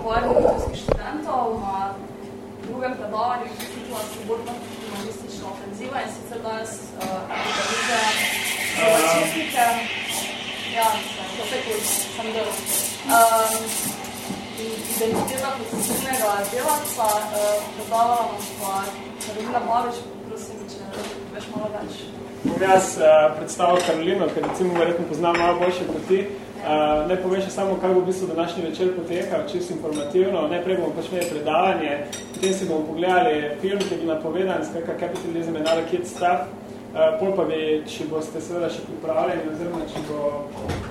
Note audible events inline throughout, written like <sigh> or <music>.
pogovarjali študentov na drugem predavanju, ki se titula Svobodna humanistična ofenziva in sicer danes uh, analize začetnike. Ja, to se kot sem delal. Um, identiteta posebnega delavca uh, predavala vam pa Karolina Babič, prosim, če veš malo več. Bom jaz uh, predstavil Karolino, ker recimo verjetno poznam malo boljše kot ti. Uh, ne poveš samo, kaj bo v bistvu današnji večer potekal, čisto informativno. Najprej bomo pač imeli predavanje, potem si bomo pogledali film, ki je bil napovedan, skratka Capitalism and Other Kids Stuff. Uh, pol pa bi, če boste seveda še pripravljeni, oziroma če bo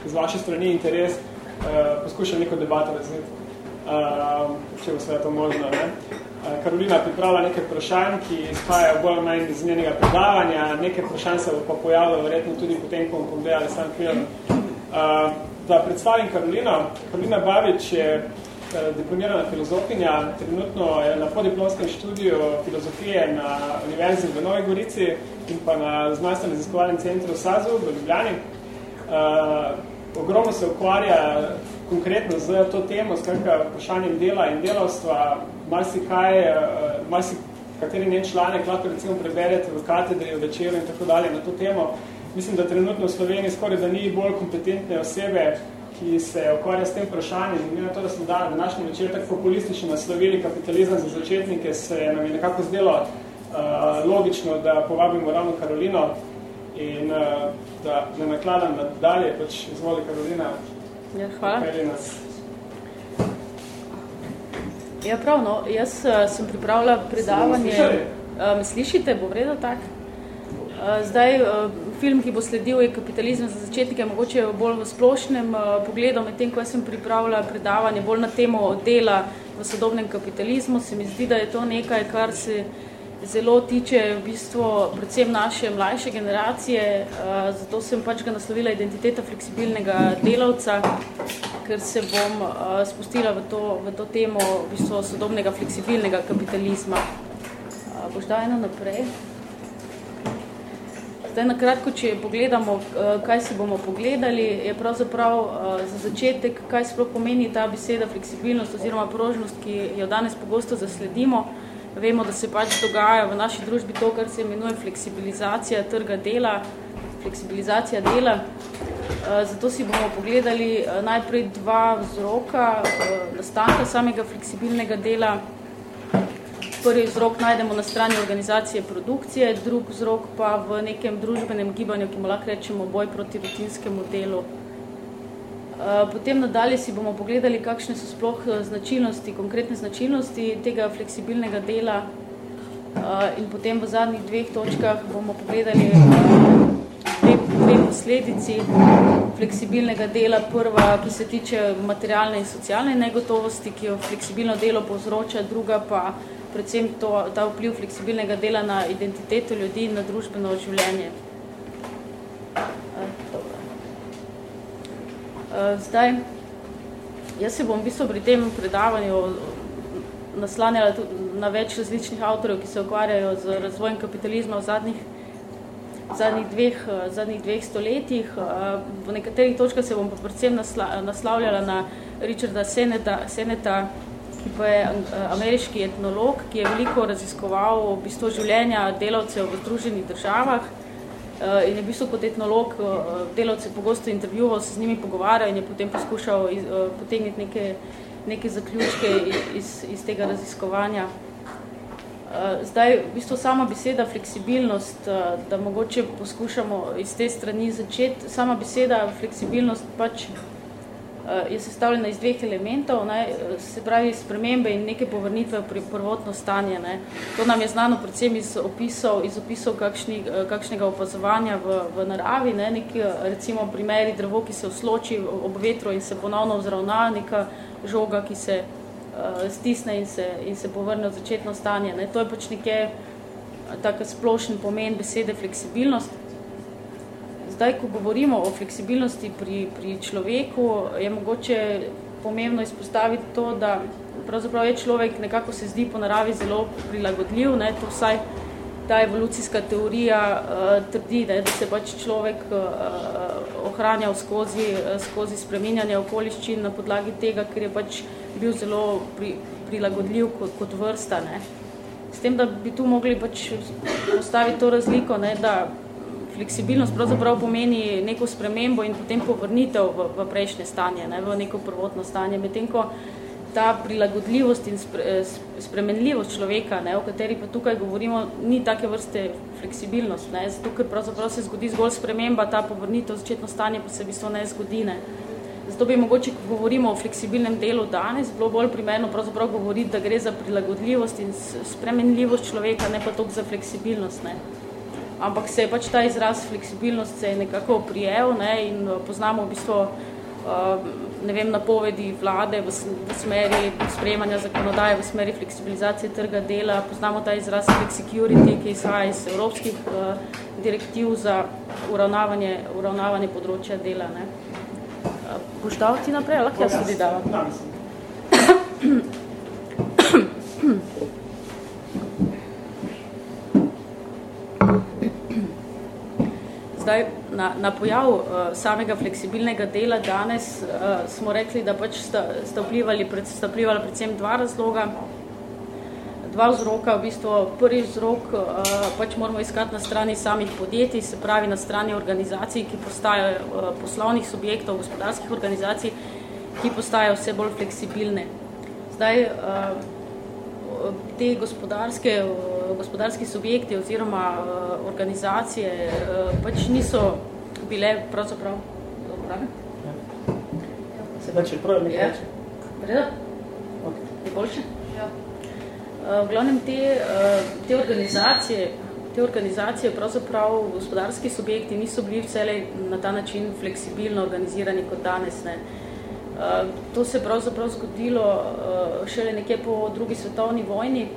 z vaše strani interes, uh, poskušali neko debato razviti, uh, če bo seveda to možno. Ne? Uh, Karolina pripravila nekaj vprašanj, ki izhajajo bolj manj iz njenega predavanja, nekaj vprašanj se bo pa pojavilo verjetno tudi potem, ko bomo pogledali sam film. Uh, da predstavim Karolino. Karolina Babič je eh, diplomirana filozofinja, trenutno je na podiplomskem študiju filozofije na Univerzi v Novi Gorici in pa na znanstvenem raziskovalnem centru SAZU v Ljubljani. Uh, ogromno se ukvarja konkretno z to temo, skratka vprašanjem dela in delavstva, marsi kaj, uh, marsi kateri njen članek lahko recimo preberete v katedri, v večeru in tako dalje na to temo mislim, da trenutno v Sloveniji skoraj da ni bolj kompetentne osebe, ki se ukvarja s tem vprašanjem. In na to, da smo dali današnji večer tako populistično naslovili kapitalizem za začetnike, se nam je nekako zdelo uh, logično, da povabimo ravno Karolino in uh, da ne nakladam dalje, pač izvoli Karolina. Ja, hvala. Nas. Ja, prav, no, jaz uh, sem pripravila predavanje. Me slišite, bo vredo tak? Uh, zdaj, uh, film, ki bo sledil, je kapitalizem za začetnike, mogoče bolj v splošnem uh, pogledu, med tem, ko sem pripravila predavanje bolj na temo dela v sodobnem kapitalizmu, se mi zdi, da je to nekaj, kar se zelo tiče v bistvu predvsem naše mlajše generacije, uh, zato sem pač ga naslovila identiteta fleksibilnega delavca, ker se bom uh, spustila v to, v to temo v bistvu sodobnega fleksibilnega kapitalizma. Boš da eno naprej? Zdaj, na kratko, če pogledamo, eh, kaj si bomo pogledali, je pravzaprav eh, za začetek, kaj sploh pomeni ta beseda fleksibilnost oziroma prožnost, ki jo danes pogosto zasledimo. Vemo, da se pač dogaja v naši družbi to, kar se imenuje fleksibilizacija trga dela, fleksibilizacija dela. Eh, zato si bomo pogledali najprej dva vzroka nastanka samega fleksibilnega dela, prvi vzrok najdemo na strani organizacije produkcije, drug vzrok pa v nekem družbenem gibanju, ki mu lahko rečemo boj proti rutinskemu delu. Eh, potem nadalje si bomo pogledali, kakšne so sploh eh, značilnosti, konkretne značilnosti tega fleksibilnega dela eh, in potem v zadnjih dveh točkah bomo pogledali dve, dve posledici fleksibilnega dela. Prva, ki se tiče materialne in socialne negotovosti, ki jo fleksibilno delo povzroča, druga pa predvsem to, ta vpliv fleksibilnega dela na identiteto ljudi in na družbeno življenje. Zdaj, jaz se bom v bistvu pri tem predavanju naslanjala na več različnih avtorjev, ki se ukvarjajo z razvojem kapitalizma v zadnjih, zadnjih, dveh, zadnjih dveh stoletjih. V nekaterih točkah se bom pa predvsem naslavljala na Richarda Seneta, Seneta ki pa je eh, ameriški etnolog, ki je veliko raziskoval v bistvu življenja delavcev v združenih državah eh, in je v bistvu kot etnolog eh, delavce pogosto intervjuval, se z njimi pogovarjal in je potem poskušal potegniti neke, neke zaključke iz, iz tega raziskovanja. Zdaj, v bistvu sama beseda fleksibilnost, da mogoče poskušamo iz te strani začeti, sama beseda fleksibilnost pač je sestavljena iz dveh elementov, ne, se pravi spremembe in neke povrnitve pri prvotno stanje. Ne. To nam je znano predvsem iz opisov, iz opisov kakšni, uh, kakšnega opazovanja v, v naravi, ne, neki recimo primeri drevo, ki se osloči ob vetru in se ponovno vzravna, neka žoga, ki se uh, stisne in se, in se povrne v začetno stanje. Ne. To je pač nekje tak splošen pomen besede fleksibilnost. Zdaj, ko govorimo o fleksibilnosti pri, pri človeku, je mogoče pomembno izpostaviti to, da pravzaprav je človek nekako se zdi po naravi zelo prilagodljiv, ne, to vsaj ta evolucijska teorija uh, trdi, ne, da se pač človek uh, ohranjal skozi, skozi spreminjanje okoliščin na podlagi tega, ker je pač bil zelo pri, prilagodljiv kot, kot vrsta. Ne. S tem, da bi tu mogli pač postaviti to razliko, ne, da fleksibilnost pravzaprav pomeni neko spremembo in potem povrnitev v, v prejšnje stanje, ne, v neko prvotno stanje, medtem ko ta prilagodljivost in spre, spremenljivost človeka, ne, o kateri pa tukaj govorimo, ni take vrste fleksibilnost, ne, zato ker pravzaprav se zgodi zgolj sprememba, ta povrnitev začetno stanje pa se v bistvu ne zgodi. Ne. Zato bi mogoče, ko govorimo o fleksibilnem delu danes, bilo bolj primerno pravzaprav govoriti, da gre za prilagodljivost in spremenljivost človeka, ne pa toliko za fleksibilnost. Ne ampak se je pač ta izraz fleksibilnost se je nekako prijel ne, in uh, poznamo v bistvu uh, ne vem, napovedi vlade v, v smeri sprejemanja zakonodaje, v smeri fleksibilizacije trga dela, poznamo ta izraz flexicurity, ki izhaja iz evropskih uh, direktiv za uravnavanje, uravnavanje področja dela. Ne. Uh, boš dal ti naprej, lahko jaz tudi davam. <coughs> <coughs> <coughs> Da, mislim. Zdaj na, na pojav uh, samega fleksibilnega dela danes uh, smo rekli, da pač sta, sta, vplivali, pred, sta vplivali predvsem dva razloga, dva vzroka, v bistvu prvi vzrok uh, pač moramo iskati na strani samih podjetij, se pravi na strani organizacij, ki postajajo uh, poslovnih subjektov, gospodarskih organizacij, ki postajajo vse bolj fleksibilne. Zdaj, uh, te gospodarske, gospodarski subjekti oziroma uh, organizacije uh, pač niso bile pravzaprav dobro. Ja. Se če prav nekaj reči. Reda? Okay. Je boljše? Ja. Uh, v glavnem te, uh, te organizacije, te organizacije, pravzaprav gospodarski subjekti niso bili vselej na ta način fleksibilno organizirani kot danes. Ne. To se pravzaprav zgodilo šele nekje po drugi svetovni vojni,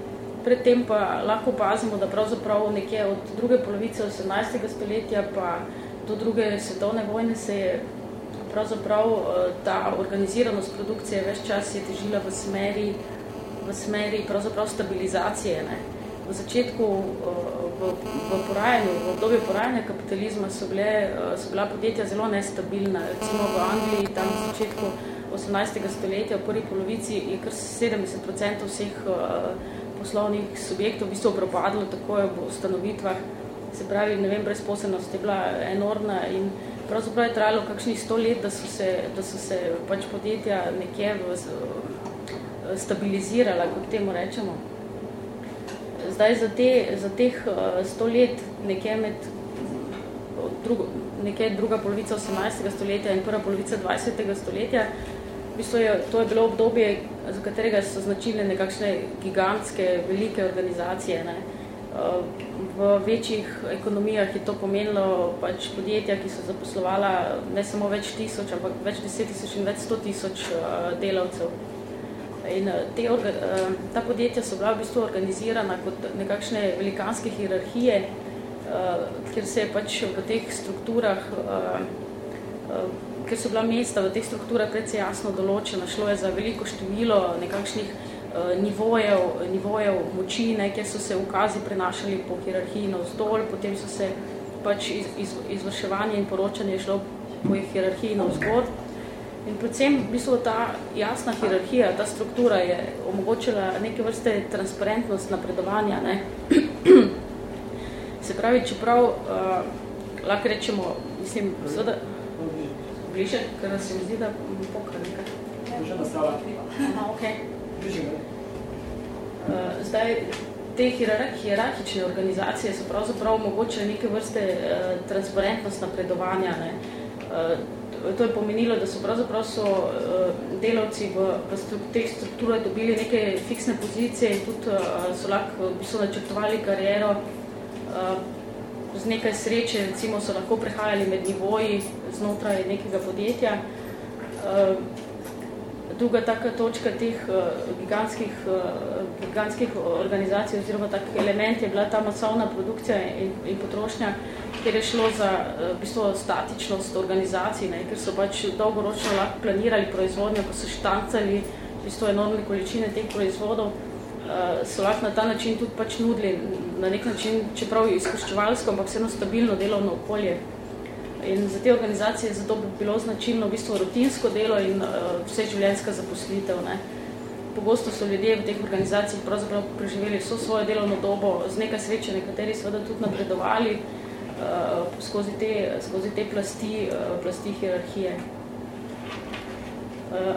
predtem pa lahko pazimo, da pravzaprav nekje od druge polovice 18. stoletja pa do druge svetovne vojne se je pravzaprav uh, ta organiziranost produkcije več čas je težila v smeri, v smeri pravzaprav stabilizacije. Ne. V začetku, v, v porajanju, v obdobju porajanja kapitalizma so, bile, so bila podjetja zelo nestabilna. Recimo v Angliji, tam v začetku 18. stoletja, v prvi polovici, je kar 70% vseh uh, poslovnih subjektov v bistvu propadlo takoj v ustanovitvah. Se pravi, ne vem, brezposobnost je bila enormna in pravzaprav je trajalo kakšnih sto let, da so se, da so se pač podjetja nekje v, stabilizirala, kot temu rečemo. Zdaj za, te, za teh sto let nekje med drugo, nekje druga polovica 18. stoletja in prva polovica 20. stoletja v bistvu je, to je bilo obdobje, za katerega so značilne nekakšne gigantske, velike organizacije. Ne. V večjih ekonomijah je to pomenilo pač podjetja, ki so zaposlovala ne samo več tisoč, ampak več deset tisoč in več sto tisoč delavcev. In te, ta podjetja so bila v bistvu organizirana kot nekakšne velikanske hierarhije, kjer se je pač v teh strukturah ker so bila mesta v teh strukturah predvsej jasno določena, šlo je za veliko število nekakšnih uh, nivojev, nivojev moči, ne, kjer so se ukazi prenašali po hierarhiji na vzdolj, potem so se pač iz, iz, izvrševanje in poročanje šlo po hierarhiji na vzgod. In predvsem v bistvu ta jasna hierarhija, ta struktura je omogočila neke vrste transparentnost napredovanja. Ne. <clears throat> Se pravi, čeprav uh, lahko rečemo, mislim, seveda, bliže, ker se mi zdi, da pokra nekaj. Že nastala. Aha, ok. Uh, Zdaj, te hierarhične organizacije so pravzaprav omogočile neke vrste uh, transparentnost napredovanja. Ne? Uh, to je pomenilo, da so pravzaprav so uh, delavci v, v stru, teh strukturah dobili neke fiksne pozicije in tudi uh, so lahko so načrtovali kariero uh, z nekaj sreče, recimo so lahko prehajali med nivoji znotraj nekega podjetja. Eh, druga taka točka teh eh, gigantskih, eh, gigantskih organizacij oziroma tak element je bila ta masovna produkcija in, in potrošnja, kjer je šlo za v bistvu statičnost organizacij, ne, ker so pač dolgoročno lahko planirali proizvodnjo, ko so štancali v bistvu enormne količine teh proizvodov, so lahko na ta način tudi pač nudili na nek način, čeprav izkoščevalsko, ampak vseeno stabilno delovno okolje in za te organizacije zato bi bilo značilno v bistvu rutinsko delo in uh, vse življenjska zaposlitev. Ne. Pogosto so ljudje v teh organizacijah pravzaprav preživeli vso svojo delovno dobo, z nekaj sreče nekateri seveda tudi napredovali uh, skozi, te, skozi te plasti, uh, plasti hierarhije.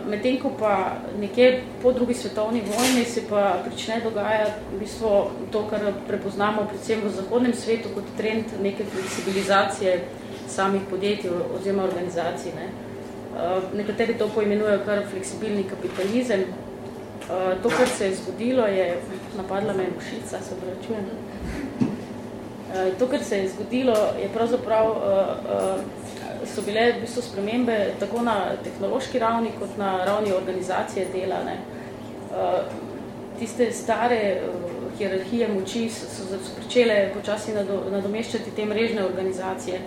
Medtem ko pa nekje po drugi svetovni vojni se pa prične dogajati v bistvu to, kar prepoznamo predvsem v zahodnem svetu kot trend neke fleksibilizacije samih podjetij oziroma organizacij. Ne. Eh, nekateri to poimenujejo kar fleksibilni kapitalizem. Eh, to, kar se je zgodilo, je napadla me mušica, se obračujem. To, kar se je zgodilo, je pravzaprav so bile v bistvu spremembe tako na tehnološki ravni, kot na ravni organizacije dela. Ne. Uh, tiste stare uh, hierarhije moči so, so, pričele počasi nadomeščati te mrežne organizacije.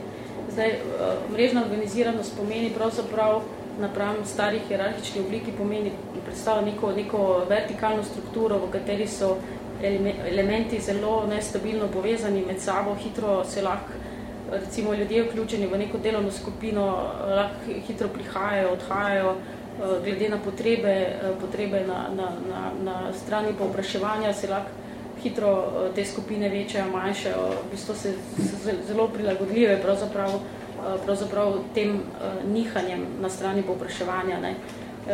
Zdaj, uh, mrežna organiziranost pomeni pravzaprav napram stari hierarhični obliki pomeni predstavlja neko, neko vertikalno strukturo, v kateri so elementi zelo nestabilno povezani med sabo, hitro se lahko recimo ljudje vključeni v neko delovno skupino lahko hitro prihajajo, odhajajo, eh, glede na potrebe, eh, potrebe na, na, na, na strani povpraševanja se lahko hitro eh, te skupine večajo, manjšajo, v bistvu se, se zelo prilagodljive pravzaprav, pravzaprav tem nihanjem na strani povpraševanja. Ne.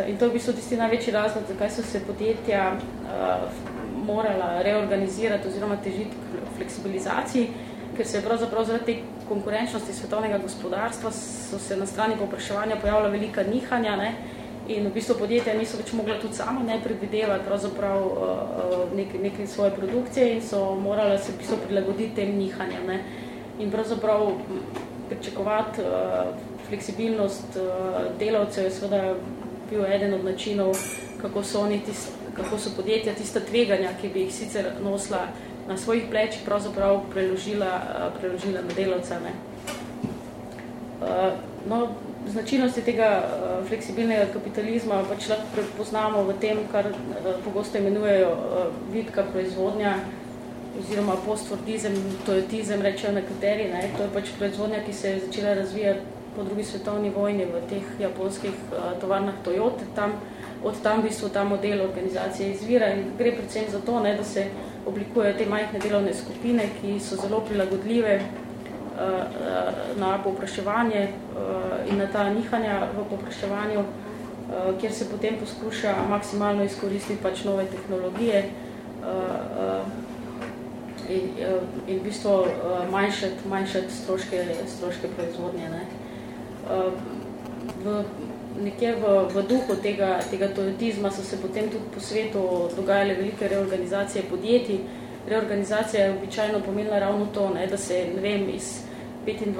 In to je v bistvu tisti največji razlog, zakaj so se podjetja morala reorganizirati oziroma težiti k fleksibilizaciji, ker se je pravzaprav zaradi te konkurenčnosti svetovnega gospodarstva so se na strani popraševanja pojavila velika nihanja ne, in v bistvu podjetja niso več mogla tudi sama ne predvidevati pravzaprav uh, neke, neke svoje produkcije in so morala se v bistvu prilagoditi tem nihanjem. Ne. In pravzaprav pričakovati uh, fleksibilnost delavcev je seveda bil eden od načinov, kako so, oni tist, kako so podjetja tista tveganja, ki bi jih sicer nosila na svojih plečih pravzaprav preložila, eh, preložila na delavca. Ne. Eh, no, značilnosti tega eh, fleksibilnega kapitalizma pač lahko prepoznamo v tem, kar pogosto imenujejo vidka proizvodnja oziroma postfordizem, toyotizem, rečejo nekateri. Ne. To je pač proizvodnja, ki se je začela razvijati po drugi svetovni vojni v teh japonskih tovarnah Toyota. Tam, od tam v bistvu ta model organizacije izvira in gre predvsem za to, ne, da se oblikujejo te majhne delovne skupine, ki so zelo prilagodljive uh, na popraševanje uh, in na ta nihanja v popraševanju, uh, kjer se potem poskuša maksimalno izkoristiti pač nove tehnologije uh, in, in v bistvu manjšati, manjšati stroške, stroške proizvodnje. Ne. V nekje v, v duhu tega, tega toyotizma so se potem tudi po svetu dogajale velike reorganizacije podjetij. Reorganizacija je običajno pomenila ravno to, ne, da se ne vem, iz 25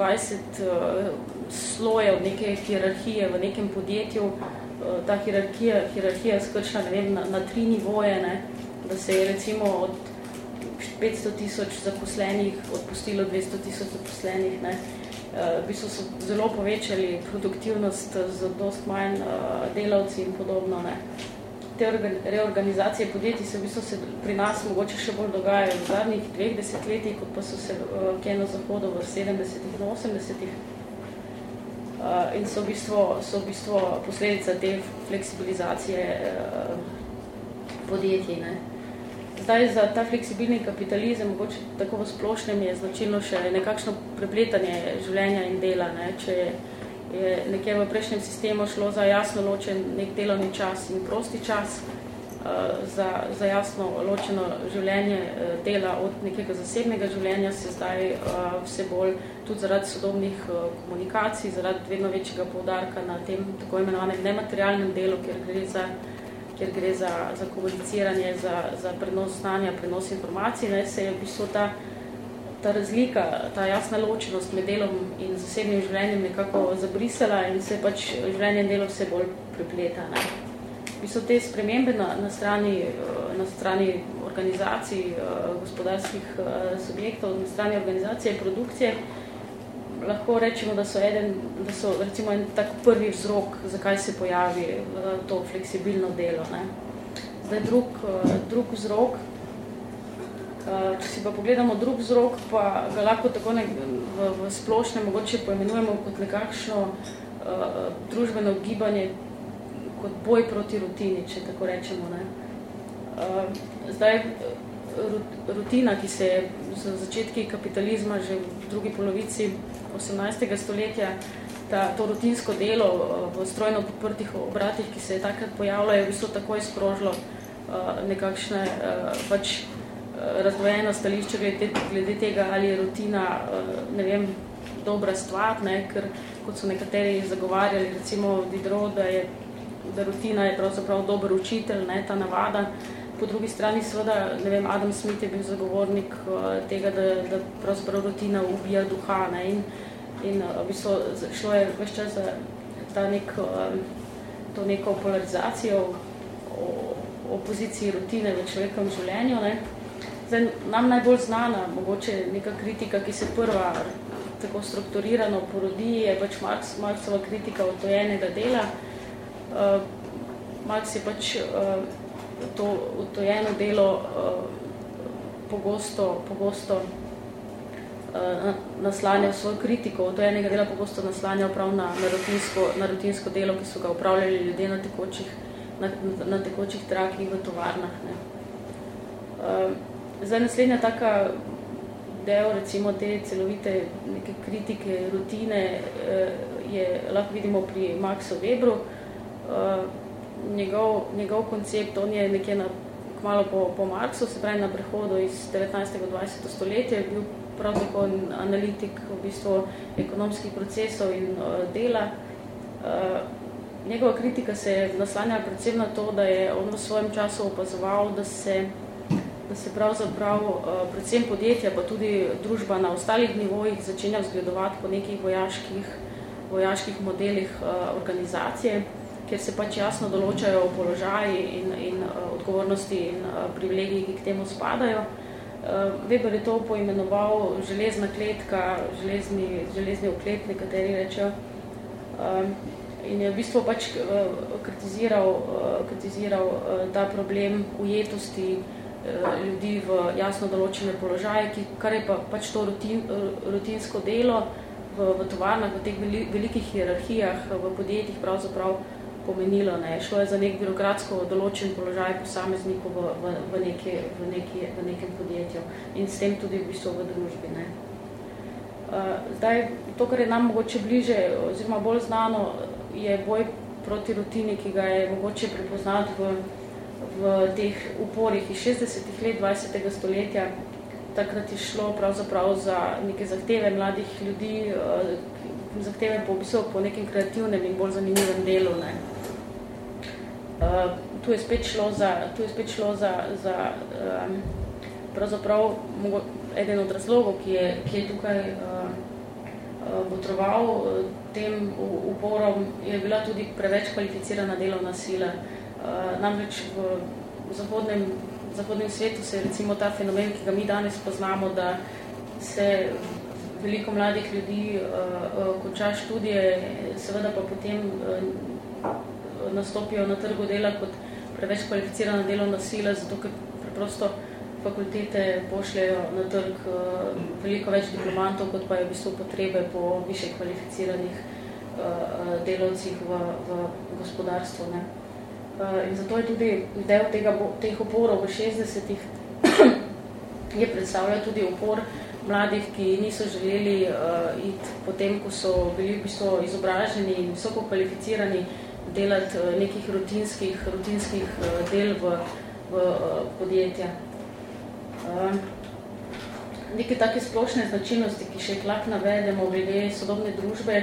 uh, slojev neke hierarhije v nekem podjetju, uh, ta hierarhija, hierarhija skrčila ne vem, na, na tri nivoje, ne, da se je recimo od 500 tisoč zaposlenih odpustilo 200 tisoč zaposlenih. Ne. Uh, Eh, v bistvu so zelo povečali produktivnost z dost manj eh, delavci in podobno. Ne. Te reorganizacije podjetij se v bistvu se pri nas mogoče še bolj dogajajo v zadnjih dveh desetletjih, kot pa so se v Keno Zahodu v 70-ih in 80-ih. In so v, bistvu, so v bistvu posledica te fleksibilizacije eh, podjetij. Ne. Zdaj za ta fleksibilni kapitalizem, mogoče tako v splošnem, je značilno še nekakšno prepletanje življenja in dela. Ne? Če je nekje v prejšnjem sistemu šlo za jasno ločen nek delovni čas in prosti čas, uh, za, za jasno ločeno življenje uh, dela od nekega zasebnega življenja, se zdaj uh, vse bolj tudi zaradi sodobnih komunikacij, zaradi vedno večjega poudarka na tem tako imenovanem nematerialnem delu, kjer gre za kjer gre za, za komuniciranje, za, za prenos znanja, prenos informacij, ne, se je v bistvu ta, ta razlika, ta jasna ločenost med delom in zasebnim življenjem nekako zabrisala in se pač življenje in delo vse bolj prepleta. Ne. Bistvu te spremembe na, na, strani, na strani organizacij gospodarskih subjektov, na strani organizacije produkcije, lahko rečemo, da so, eden, da so recimo en tak prvi vzrok, zakaj se pojavi to fleksibilno delo. Ne. Zdaj drug, drug vzrok Če si pa pogledamo drug vzrok, pa ga lahko tako ne, v, v splošne mogoče poimenujemo kot nekakšno družbeno gibanje, kot boj proti rutini, če tako rečemo. Ne. Uh, zdaj, rutina, ki se je z začetki kapitalizma že v drugi polovici 18. stoletja, ta, to rutinsko delo v strojno podprtih obratih, ki se je takrat pojavilo, je v bistvu takoj sprožilo uh, nekakšne uh, pač razdvojeno stališče glede, glede tega, ali je rutina, eh, ne vem, dobra stvar, ne, ker kot so nekateri zagovarjali, recimo Diderot, da je da rutina je pravzaprav dober učitelj, ne, ta navada. Po drugi strani seveda, ne vem, Adam Smith je bil zagovornik uh, tega, da, da pravzaprav rutina ubija duha, ne, in, in uh, v bistvu šlo je več čas za ta nek, um, to neko polarizacijo o, o poziciji rutine v človekovem življenju, ne. Zdaj, nam najbolj znana, mogoče neka kritika, ki se prva tako strukturirano porodi, je pač Marx, Marxova kritika otojenega dela. Uh, Marx je pač uh, to otojeno delo uh, pogosto, pogosto uh, naslanjal svojo kritiko, otojenega dela pogosto naslanjal prav na, na, rutinsko, na rutinsko delo, ki so ga upravljali ljudje na tekočih, na, na tekočih trakih v tovarnah. Ne. Uh, Zdaj, naslednja taka del, recimo te celovite neke kritike, rutine, je, lahko vidimo pri Maxu Webru. Eh, njegov, njegov koncept, on je nekje na, kmalo po, po Marksu, se pravi na prehodu iz 19. do 20. stoletja, je bil prav tako analitik v bistvu ekonomskih procesov in uh, dela. Uh, njegova kritika se je naslanjala predvsem na to, da je on v svojem času opazoval, da se da se pravzaprav predvsem podjetja, pa tudi družba na ostalih nivojih začenja vzgledovati po nekih vojaških, vojaških modelih organizacije, kjer se pač jasno določajo položaji in, in eh, odgovornosti in privilegiji, ki k temu spadajo. Weber je to poimenoval železna kletka, železni, železni oklep, nekateri rečejo. In je v bistvu pač kritiziral, kritiziral ta problem ujetosti ljudi v jasno določene položaje, ki, kar je pa, pač to rutin, rutinsko delo v, v tovarnah, v teh velikih hierarhijah, v podjetjih pravzaprav pomenilo. Ne. Šlo je za nek birokratsko določen položaj posameznikov v, v, v, neki, v, neki, v nekem podjetju in s tem tudi v bistvu v družbi. Ne. Uh, zdaj, to, kar je nam mogoče bliže oziroma bolj znano, je boj proti rutini, ki ga je mogoče prepoznati v v teh uporih iz 60 let 20. stoletja. Takrat je šlo pravzaprav za neke zahteve mladih ljudi, eh, zahteve po, po nekem kreativnem in bolj zanimivem delu. Ne. Uh, tu je spet šlo za, tu je spet šlo za, za um, pravzaprav mogo, eden od razlogov, ki je, ki je tukaj uh, uh, potroval tem uporom, je bila tudi preveč kvalificirana delovna sila. Uh, Uh, namreč v, v zahodnem, zahodnem svetu se recimo ta fenomen, ki ga mi danes poznamo, da se veliko mladih ljudi uh, uh, konča študije, seveda pa potem uh, nastopijo na trgu dela kot preveč kvalificirana delovna sila, zato ker preprosto fakultete pošljajo na trg uh, veliko več diplomantov, kot pa je v bistvu potrebe po više kvalificiranih uh, delovcih v, v gospodarstvu. Ne. Uh, in zato je tudi del tega, teh oporov v 60-ih <clears throat> je predstavljal tudi opor mladih, ki niso želeli uh, iti potem, ko so bili v bistvu izobraženi in visoko kvalificirani delati uh, nekih rutinskih, rutinskih uh, del v, v uh, podjetja. Uh, neke take splošne značilnosti, ki še lahko navedemo glede sodobne družbe,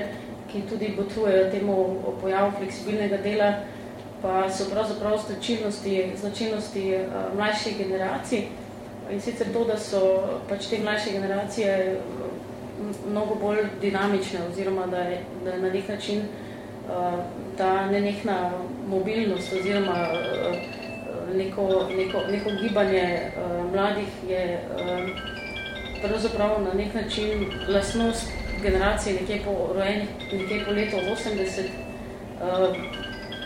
ki tudi botrujejo temu pojavu fleksibilnega dela, pa so pravzaprav značilnosti, značilnosti mlajših generacij. In sicer to, da so pač te mlajše generacije mnogo bolj dinamične oziroma da je, da je na nek način uh, ta nenehna mobilnost oziroma uh, neko, neko, neko gibanje uh, mladih je pravzaprav na nek način lasnost generacije nekje po rojenih, nekje po letu 80. Uh,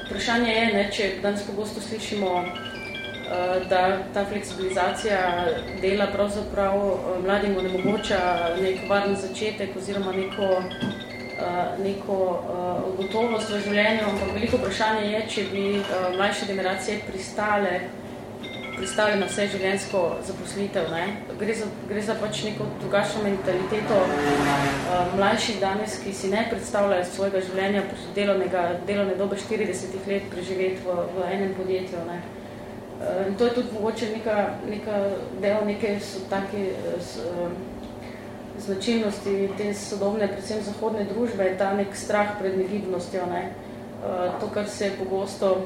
Vprašanje je, ne, če danes pogosto slišimo da ta fleksibilizacija dela pravzaprav mladim onemogoča nek varen začetek oziroma neko, neko gotovost v življenju, ampak veliko vprašanje je, če bi mlajše generacije pristale pristali na vse življenjsko zaposlitev. Ne? Gre, za, gre za pač neko drugačno mentaliteto uh, mlajših danes, ki si ne predstavljajo svojega življenja delovnega, delovne dobe 40 let preživeti v, v enem podjetju. Ne? Uh, in to je tudi mogoče neka, neka del neke so take s, uh, značilnosti te sodobne, predvsem zahodne družbe, ta nek strah pred negibnostjo. Ne? Uh, to, kar se pogosto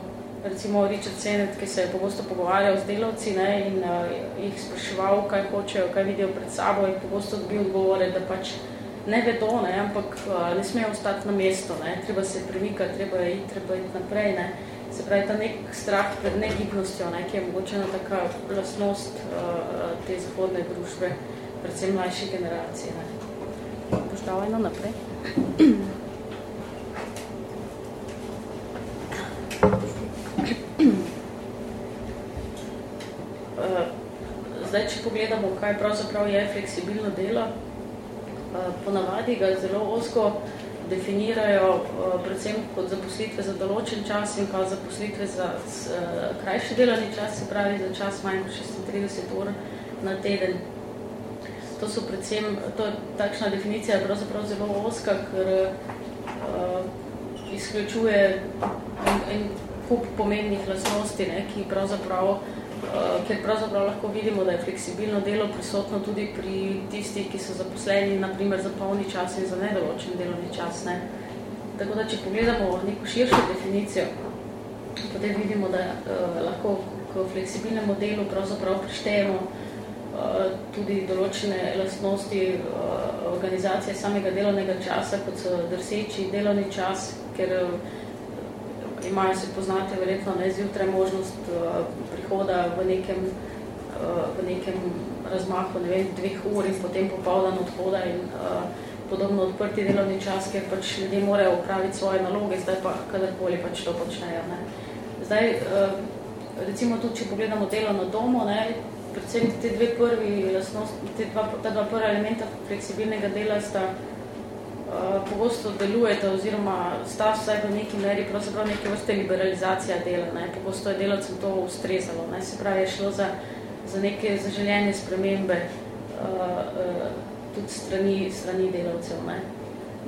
recimo Richard Sennett, ki se je pogosto pogovarjal z delavci ne, in uh, jih spraševal, kaj hočejo, kaj vidijo pred sabo in pogosto dobil odgovore, da pač ne vedo, ne, ampak uh, ne smejo ostati na mesto, ne, treba se premikati, treba iti, treba iti naprej. Ne. Se pravi, ta nek strah pred negibnostjo, ne, ki je mogoče taka lasnost uh, te zahodne družbe, predvsem mlajše generacije. Poštavajno naprej. Zdaj, če pogledamo, kaj pravzaprav je fleksibilno delo, eh, ponavadi ga zelo osko definirajo eh, predvsem kot zaposlitve za določen čas in pa zaposlitve za eh, krajši delovni čas, se pravi za čas manj kot 36 ur na teden. To so predvsem, to je takšna definicija je pravzaprav zelo oska, ker uh, izključuje en, en kup pomembnih lasnosti, ne, ki pravzaprav uh, uh, ker pravzaprav lahko vidimo, da je fleksibilno delo prisotno tudi pri tistih, ki so zaposleni, naprimer za polni čas in za nedoločen delovni čas. Ne. Tako da, če pogledamo neko širšo definicijo, potem vidimo, da uh, lahko k fleksibilnemu delu pravzaprav prištejemo uh, tudi določene lastnosti uh, organizacije samega delovnega časa, kot so drseči delovni čas, ker uh, imajo se poznate verjetno ne zjutraj možnost prihoda v nekem, v nekem razmahu, ne vem, dveh ur in potem popoldan odhoda in podobno odprti delovni čas, ker pač ljudje morajo upraviti svoje naloge, zdaj pa kadarkoli pač to počnejo. Ne. Zdaj, recimo tudi, če pogledamo delo na domu, ne, predvsem te dve prvi lasnosti, te dva, ta dva prva elementa fleksibilnega dela sta Eh, pogosto delujete oziroma sta vsaj v neki meri pravzaprav neke vrste liberalizacija dela. Ne. Pogosto je delavcem to ustrezalo. Ne. Se pravi, je šlo za, za neke zaželjene spremembe uh, uh, tudi strani, strani delavcev. Ne.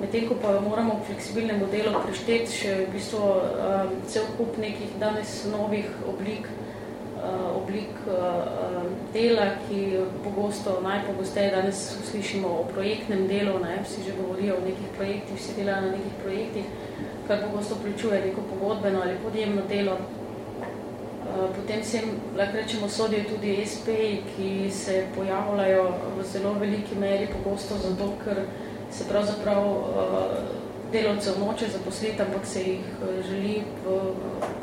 Medtem, ko pa moramo v fleksibilnem modelu prešteti še v bistvu uh, cel kup nekih danes novih oblik uh, oblik uh, dela, ki pogosto, najpogosteje danes slišimo o projektnem delu, ne, vsi že govorijo o nekih projektih, vsi delajo na nekih projektih, kar pogosto vključuje neko pogodbeno ali podjemno delo. Potem se lahko rečemo, sodijo tudi SP, ki se pojavljajo v zelo veliki meri pogosto zato, ker se pravzaprav delavcev noče zaposliti, ampak se jih eh, želi v,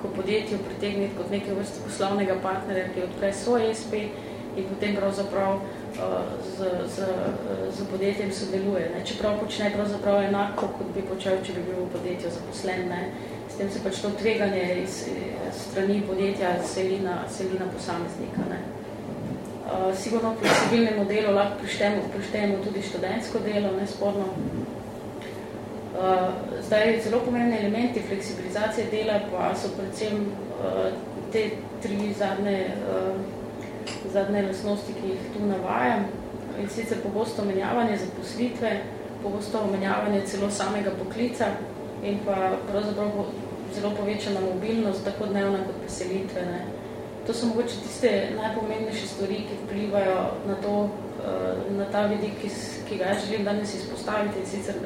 v podjetju pritegniti kot neke vrste poslovnega partnerja, ki odpre svoj SP in potem pravzaprav uh, z, z, z podjetjem sodeluje. Ne. Čeprav počne pravzaprav enako, kot bi počel, če bi bil v podjetju zaposlen. Ne. S tem se pač to tveganje iz, strani podjetja seli na, seli na posameznika. Ne. Uh, sigurno v fleksibilnem modelu lahko prištejemo, prištejemo tudi študentsko delo, nesporno. Uh, zdaj, zelo pomembni elementi fleksibilizacije dela pa so predvsem uh, te tri zadnje, uh, zadnje lasnosti, ki jih tu navajam. In sicer pogosto menjavanje zaposlitve, pogosto menjavanje celo samega poklica in pa pravzaprav zelo povečana mobilnost, tako dnevna kot preselitve. Ne. To so mogoče tiste najpomembnejše stvari, ki vplivajo na, to, na ta vidik, ki, ki ga želim danes izpostaviti. In sicer,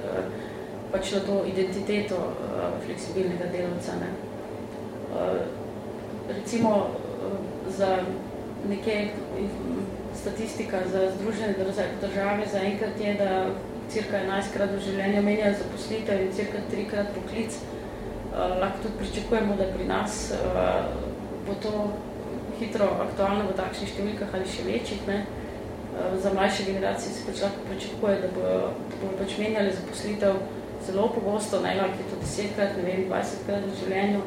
pač na to identiteto uh, fleksibilnega delavca. Ne. Uh, recimo uh, za neke statistika za združene države za enkrat je, da cirka 11 krat v življenju menjajo zaposlitev in cirka 3 krat poklic. Uh, lahko tudi pričakujemo, da pri nas uh, bo to hitro aktualno v takšnih številkah ali še večjih. Ne. Uh, za mlajše generacije se pač lahko pričakuje, da da bojo pač menjali zaposlitev zelo pogosto, je to desetkrat, ne vem, dvajsetkrat v življenju,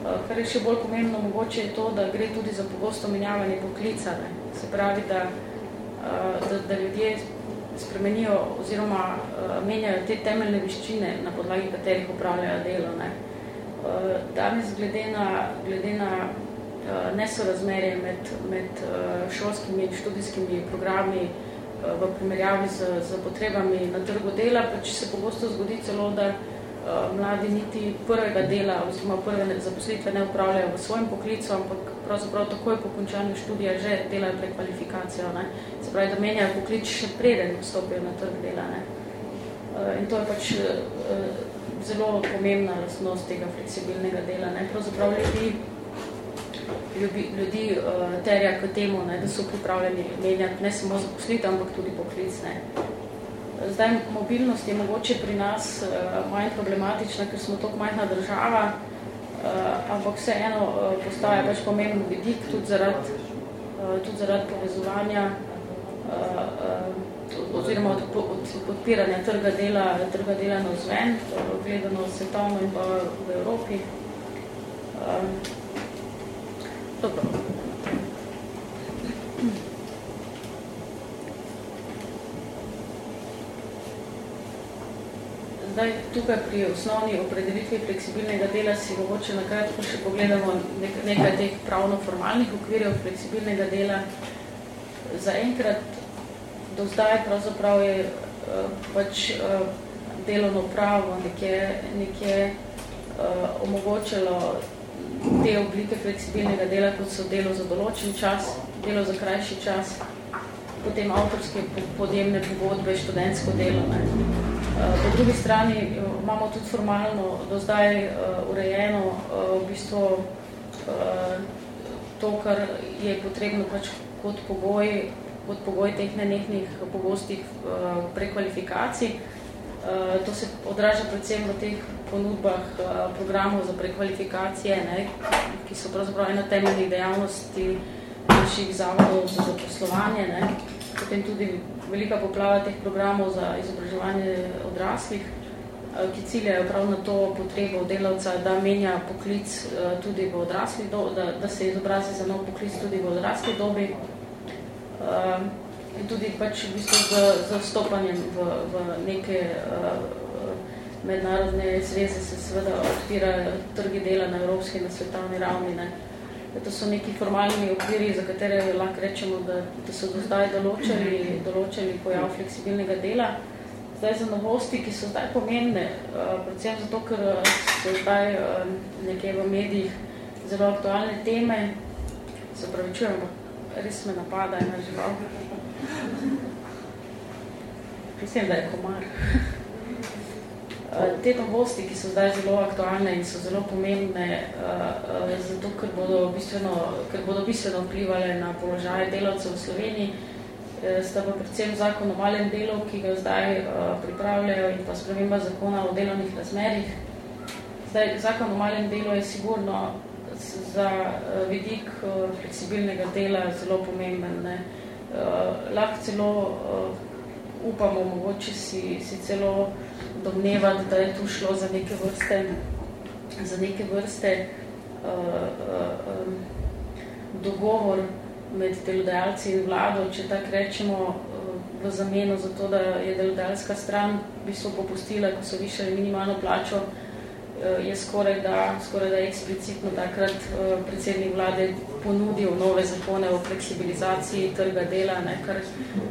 Kar je še bolj pomembno, mogoče je to, da gre tudi za pogosto menjavanje poklica. Ne. Se pravi, da, da, da ljudje spremenijo oziroma menjajo te temeljne viščine, na podlagi katerih upravljajo delo. Ne. Danes glede na, glede na nesorazmerje med, med šolskimi in študijskimi programi v primerjavi z, z potrebami na trgu dela, pač se pogosto zgodi celo, da Eh, mladi niti prvega dela oziroma prve zaposlitve ne upravljajo v svojem poklicu, ampak pravzaprav takoj po končanju študija že delajo prekvalifikacijo. Ne? Se pravi, da menjajo poklic še preden vstopijo na trg dela. Ne? Eh, in to je pač eh, zelo pomembna lastnost tega fleksibilnega dela. Ne? Pravzaprav ljudi, ljudi, ljudi terja k temu, ne? da so pripravljeni menjati ne samo zaposlitev, ampak tudi poklic. Ne? Zdaj, mobilnost je mogoče pri nas uh, manj problematična, ker smo tako majhna država, uh, ampak vseeno uh, postaja več pomemben vidik tudi zaradi, uh, tudi zaradi povezovanja uh, uh, oziroma od, od, podpiranja trga dela, trga dela na vzven, uh, gledano svetovno in pa v Evropi. Uh, dobro. Zdaj, tukaj pri osnovni opredelitvi fleksibilnega dela si mogoče nakratko še pogledamo nekaj teh pravno-formalnih okvirjev fleksibilnega dela. Za enkrat do zdaj pravzaprav je uh, pač uh, delovno pravo nekje, nekje uh, omogočalo te oblike fleksibilnega dela, kot so delo za določen čas, delo za krajši čas, potem avtorske podjemne pogodbe, študentsko delo. Ne. Po drugi strani eh, imamo tudi formalno do zdaj uh, urejeno v bistvu to, kar je potrebno pač kot pogoj, kot pogoj teh nenehnih pogostih prekvalifikacij. To se odraža predvsem v teh ponudbah uh, programov za prekvalifikacije, ne, ki so pravzaprav ena temeljnih dejavnosti naših zavodov za zaposlovanje. Ne. Potem tudi velika poplava teh programov za izobraževanje odraslih, eh, ki ciljajo prav na to potrebo delavca, da menja poklic eh, tudi v odrasli dobi, da, da se izobrazi za nov poklic tudi v odrasli dobi. Eh, in tudi pač v bistvu z, z vstopanjem v, v neke mednarodne zveze se seveda odpirajo trgi dela na evropski in na svetovni ravni. Ne. To so neki formalni okviri, za katere lahko rečemo, da, da so do zdaj določili, določili pojav fleksibilnega dela. Zdaj za novosti, ki so zdaj pomembne, uh, predvsem zato, ker so zdaj uh, nekje v medijih zelo aktualne teme, se pravi, čujem, res me napada ena žival. Mislim, da je komar. <laughs> Eh, te novosti, ki so zdaj zelo aktualne in so zelo pomembne, uh, zato ker bodo, bistveno, ker bodo bistveno vplivali na položaje delavcev v Sloveniji, sta pa predvsem zakon o malem delu, ki ga zdaj pripravljajo in pa sprememba zakona o delovnih razmerih. Zdaj, zakon o malem delu je sigurno za vidik fleksibilnega dela zelo pomemben. Ne? Lahko celo upamo, mogoče si, si celo uh, domnevati, da je tu šlo za neke vrste, za neke vrste uh, uh, dogovor med delodajalci in vlado, če tak rečemo, uh, v zameno za to, da je delodajalska stran v bistvu popustila, ko so višali minimalno plačo, uh, je skoraj da, skoraj da eksplicitno takrat uh, predsednik vlade ponudil nove zakone o fleksibilizaciji trga dela, ne, kar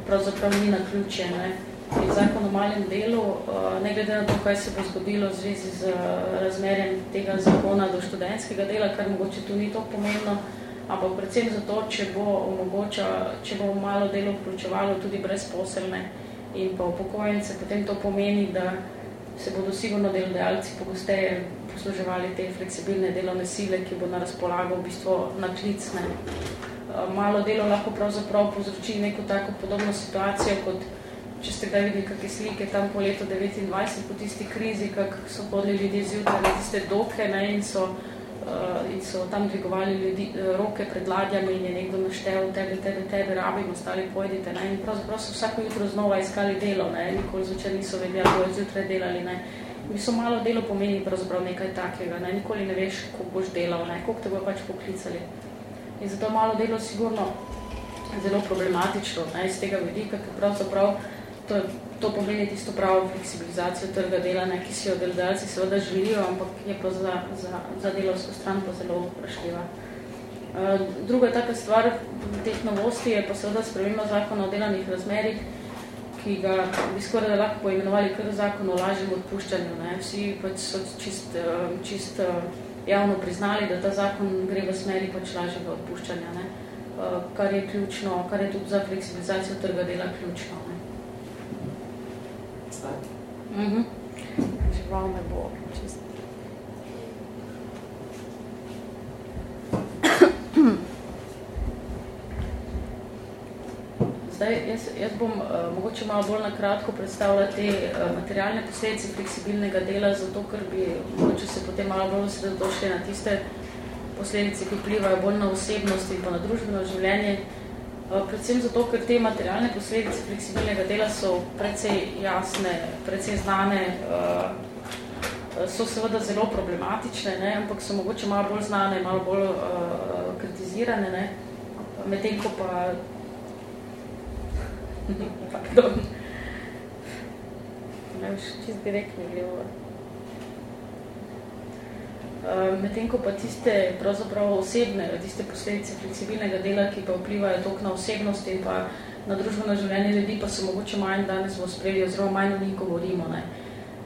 pravzaprav ni na ključje. Ne zakon o malem delu, eh, ne glede na to, kaj se bo zgodilo v zvezi z eh, razmerjem tega zakona do študentskega dela, kar mogoče tu ni to pomembno, ampak predvsem zato, če bo omogoča, če bo malo delo vključevalo tudi brezposelne in pa upokojence, potem to pomeni, da se bodo sigurno delodajalci pogosteje posluževali te fleksibilne delovne sile, ki bo na razpolago v bistvu naklicne. Eh, malo delo lahko pravzaprav povzroči neko tako podobno situacijo, kot če ste kdaj videli kakšne slike tam po letu 29, po tisti krizi, kak so hodili ljudje zjutraj na tiste doke ne, in, so, uh, in so tam dvigovali ljudi, uh, roke pred ladjami in je nekdo naštel tebe, tebe, tebe, rabim, ostali pojdite. Ne, in pravzaprav so vsako jutro znova iskali delo, ne, nikoli zvečer niso vedeli, kako je zjutraj delali. Ne. mislim, malo delo pomeni pravzaprav nekaj takega, ne? nikoli ne veš, koliko boš delal, ne? koliko te bo pač poklicali. In zato malo delo sigurno zelo problematično ne? iz tega vidika, ker pravzaprav to, to pomeni tisto pravo fleksibilizacijo trga dela, ne? ki si jo delodajalci seveda želijo, ampak je pa za, za, za delovsko stran pa zelo vprašljiva. Uh, druga taka stvar teh novosti je pa seveda sprememba zakona o delanih razmerih, ki ga bi skoraj lahko poimenovali kar zakon o lažjem odpuščanju. Ne? Vsi pač so čist, eh, čist eh, javno priznali, da ta zakon gre v smeri pač lažjega odpuščanja, ne? Eh, kar je ključno, kar je tudi za fleksibilizacijo trga dela ključno. Ne? Mhm. Žival me bo čisto. Zdaj, jaz, jaz bom uh, mogoče malo bolj na kratko predstavila te uh, materialne posledice fleksibilnega dela, zato ker bi mogoče se potem malo bolj osredotočili na tiste posledice, ki vplivajo bolj na osebnost in pa na družbeno življenje. Uh, predvsem zato, ker te materialne posledice fleksibilnega dela so precej jasne, precej znane, uh, so seveda zelo problematične, ne? ampak so mogoče malo bolj znane, malo bolj uh, kritizirane, ne? medtem ko pa <laughs> Pardon. Ne veš, čist direktno gledala. Uh, Medtem ko pa tiste pravzaprav osebne, tiste posledice fleksibilnega dela, ki pa vplivajo toliko na osebnost in pa na družbeno življenje ljudi, pa so mogoče manj danes v ospredi, oziroma manj o njih govorimo. Ne.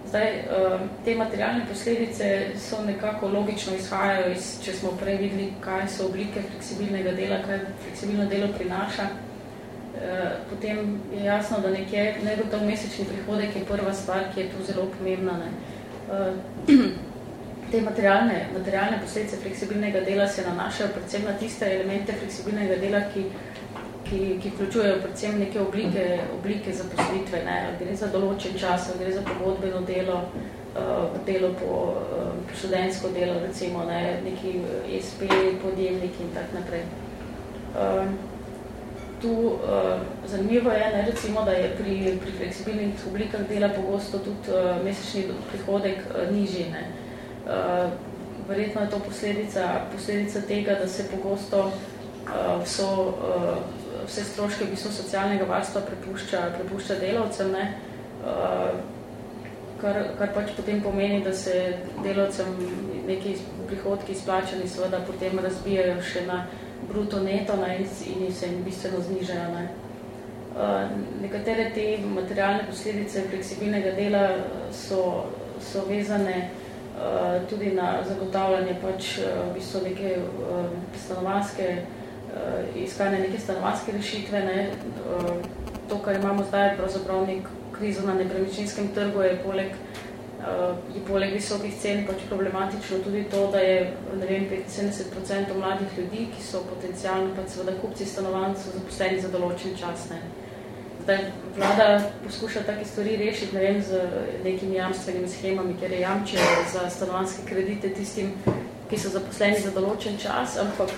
Zdaj, uh, te materialne posledice so nekako logično izhajajo, iz, če smo prej videli, kaj so oblike fleksibilnega dela, kaj fleksibilno delo prinaša. Eh, potem je jasno, da nekje negotov mesečni prihodek je prva stvar, ki je tu zelo pomembna. Ne. Eh, te materialne, materialne posledice fleksibilnega dela se nanašajo predvsem na tiste elemente fleksibilnega dela, ki, ki, ki vključujejo predvsem neke oblike, oblike zaposlitve. Ne. Gre za določen čas, gre za pogodbeno delo, eh, delo po, po študentsko delo, recimo ne, neki SP, podjemniki in tak naprej tu uh, zanimivo je, ne, recimo, da je pri, pri fleksibilnih oblikah dela pogosto tudi uh, mesečni prihodek uh, nižji. Ne. Uh, verjetno je to posledica, posledica tega, da se pogosto uh, vso, uh, vse stroške v socialnega varstva prepušča, prepušča delavcem, ne, uh, kar, kar pač potem pomeni, da se delavcem neki prihodki izplačani seveda potem razbijajo še na bruto neto ne, in se jim bistveno znižajo. Ne. Uh, nekatere te materialne posledice fleksibilnega dela so, so vezane uh, tudi na zagotavljanje pač uh, v bistvu neke uh, stanovanske, uh, iskanje neke stanovanske rešitve. Ne. Uh, to, kar imamo zdaj, pravzaprav nek krizo na nepremičninskem trgu, je poleg je poleg visokih cen pač problematično tudi to, da je ne vem, 75% mladih ljudi, ki so potencialno pač seveda kupci stanovanj, so zaposleni za določen čas. Ne. Zdaj, vlada poskuša take stvari rešiti, ne vem, z nekimi jamstvenimi schemami, ker je jamčijo za stanovanske kredite tistim, ki so zaposleni za določen čas, ampak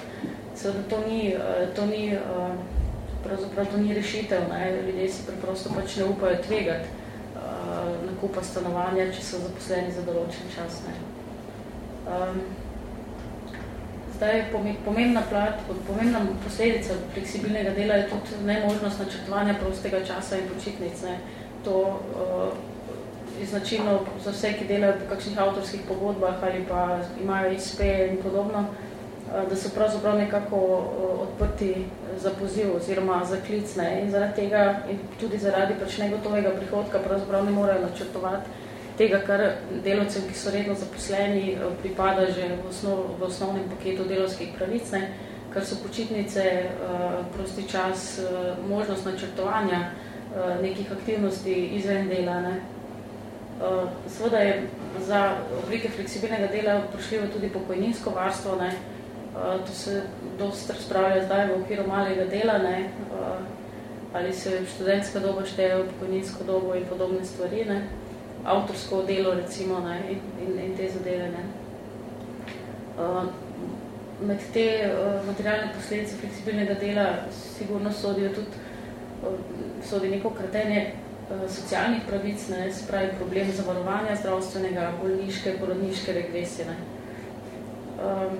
seveda to ni, to ni, pravzaprav to ni rešitev, ne. ljudje si preprosto pač ne upajo tvegati nakupa stanovanja, če so zaposleni za določen čas. Ne. Um, zdaj, pomembna, plat, pomembna posledica fleksibilnega dela je tudi nemožnost načrtovanja prostega časa in počitnic. Ne. To uh, je značilno za vse, ki delajo po kakšnih avtorskih pogodbah ali pa imajo ISP in podobno, uh, da so pravzaprav nekako uh, odprti za poziv oziroma za klic. Ne? In zaradi tega in tudi zaradi pač negotovega prihodka pravzaprav ne morejo načrtovati tega, kar delovcem, ki so redno zaposleni, eh, pripada že v, osnov, v osnovnem paketu delovskih pravic, ne? kar so počitnice, eh, prosti čas, eh, možnost načrtovanja nekih aktivnosti izven dela. Ne? Seveda je za oblike fleksibilnega dela prišljivo tudi pokojninsko varstvo, ne? to se dosti razpravlja zdaj v okviru malega dela, ne, ali se študentska doba šteje v pokojninsko dobo in podobne stvari, ne, avtorsko delo recimo ne, in, in te zadeve. Ne. Med te materialne posledice fleksibilnega dela sigurno sodijo tudi sodi neko kratenje socialnih pravic, ne, se pravi problem zavarovanja zdravstvenega, bolniške, porodniške regresije. Ne. Um,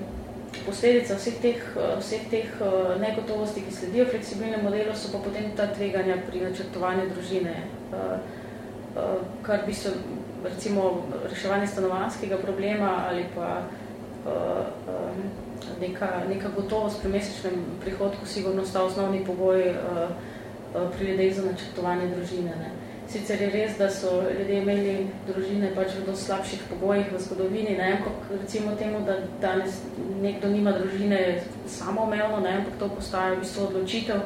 posledica vseh teh, vseh teh negotovosti, ki sledijo fleksibilnem modelu, so pa potem ta tveganja pri načrtovanju družine, kar bi se recimo reševanje stanovanskega problema ali pa neka, neka gotovost pri mesečnem prihodku sigurno sta osnovni pogoj pri ljudeh za načrtovanje družine. Ne. Sicer je res, da so ljudje imeli družine pač v dosti slabših pogojih v zgodovini, ne, ampak recimo temu, da danes nekdo nima družine samoumevno, ne, ampak to postaja v bistvu odločitev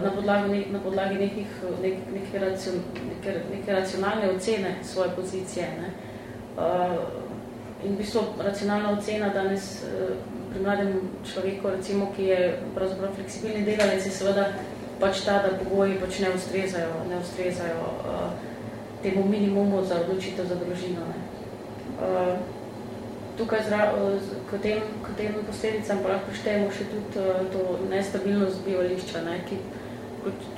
na podlagi, na podlagi nekih, nek, neke, racion, neke, neke racionalne ocene svoje pozicije. Ne. In v bistvu racionalna ocena danes pri mladem človeku, recimo, ki je pravzaprav fleksibilni delavec, je seveda pač ta, da pogoji pač ne ustrezajo, ne ustrezajo uh, temu minimumu za odločitev za družino. Ne. Tukaj zra, k, tem, k tem posledicam pa lahko štejemo še tudi to nestabilnost bivališča, ne, ki,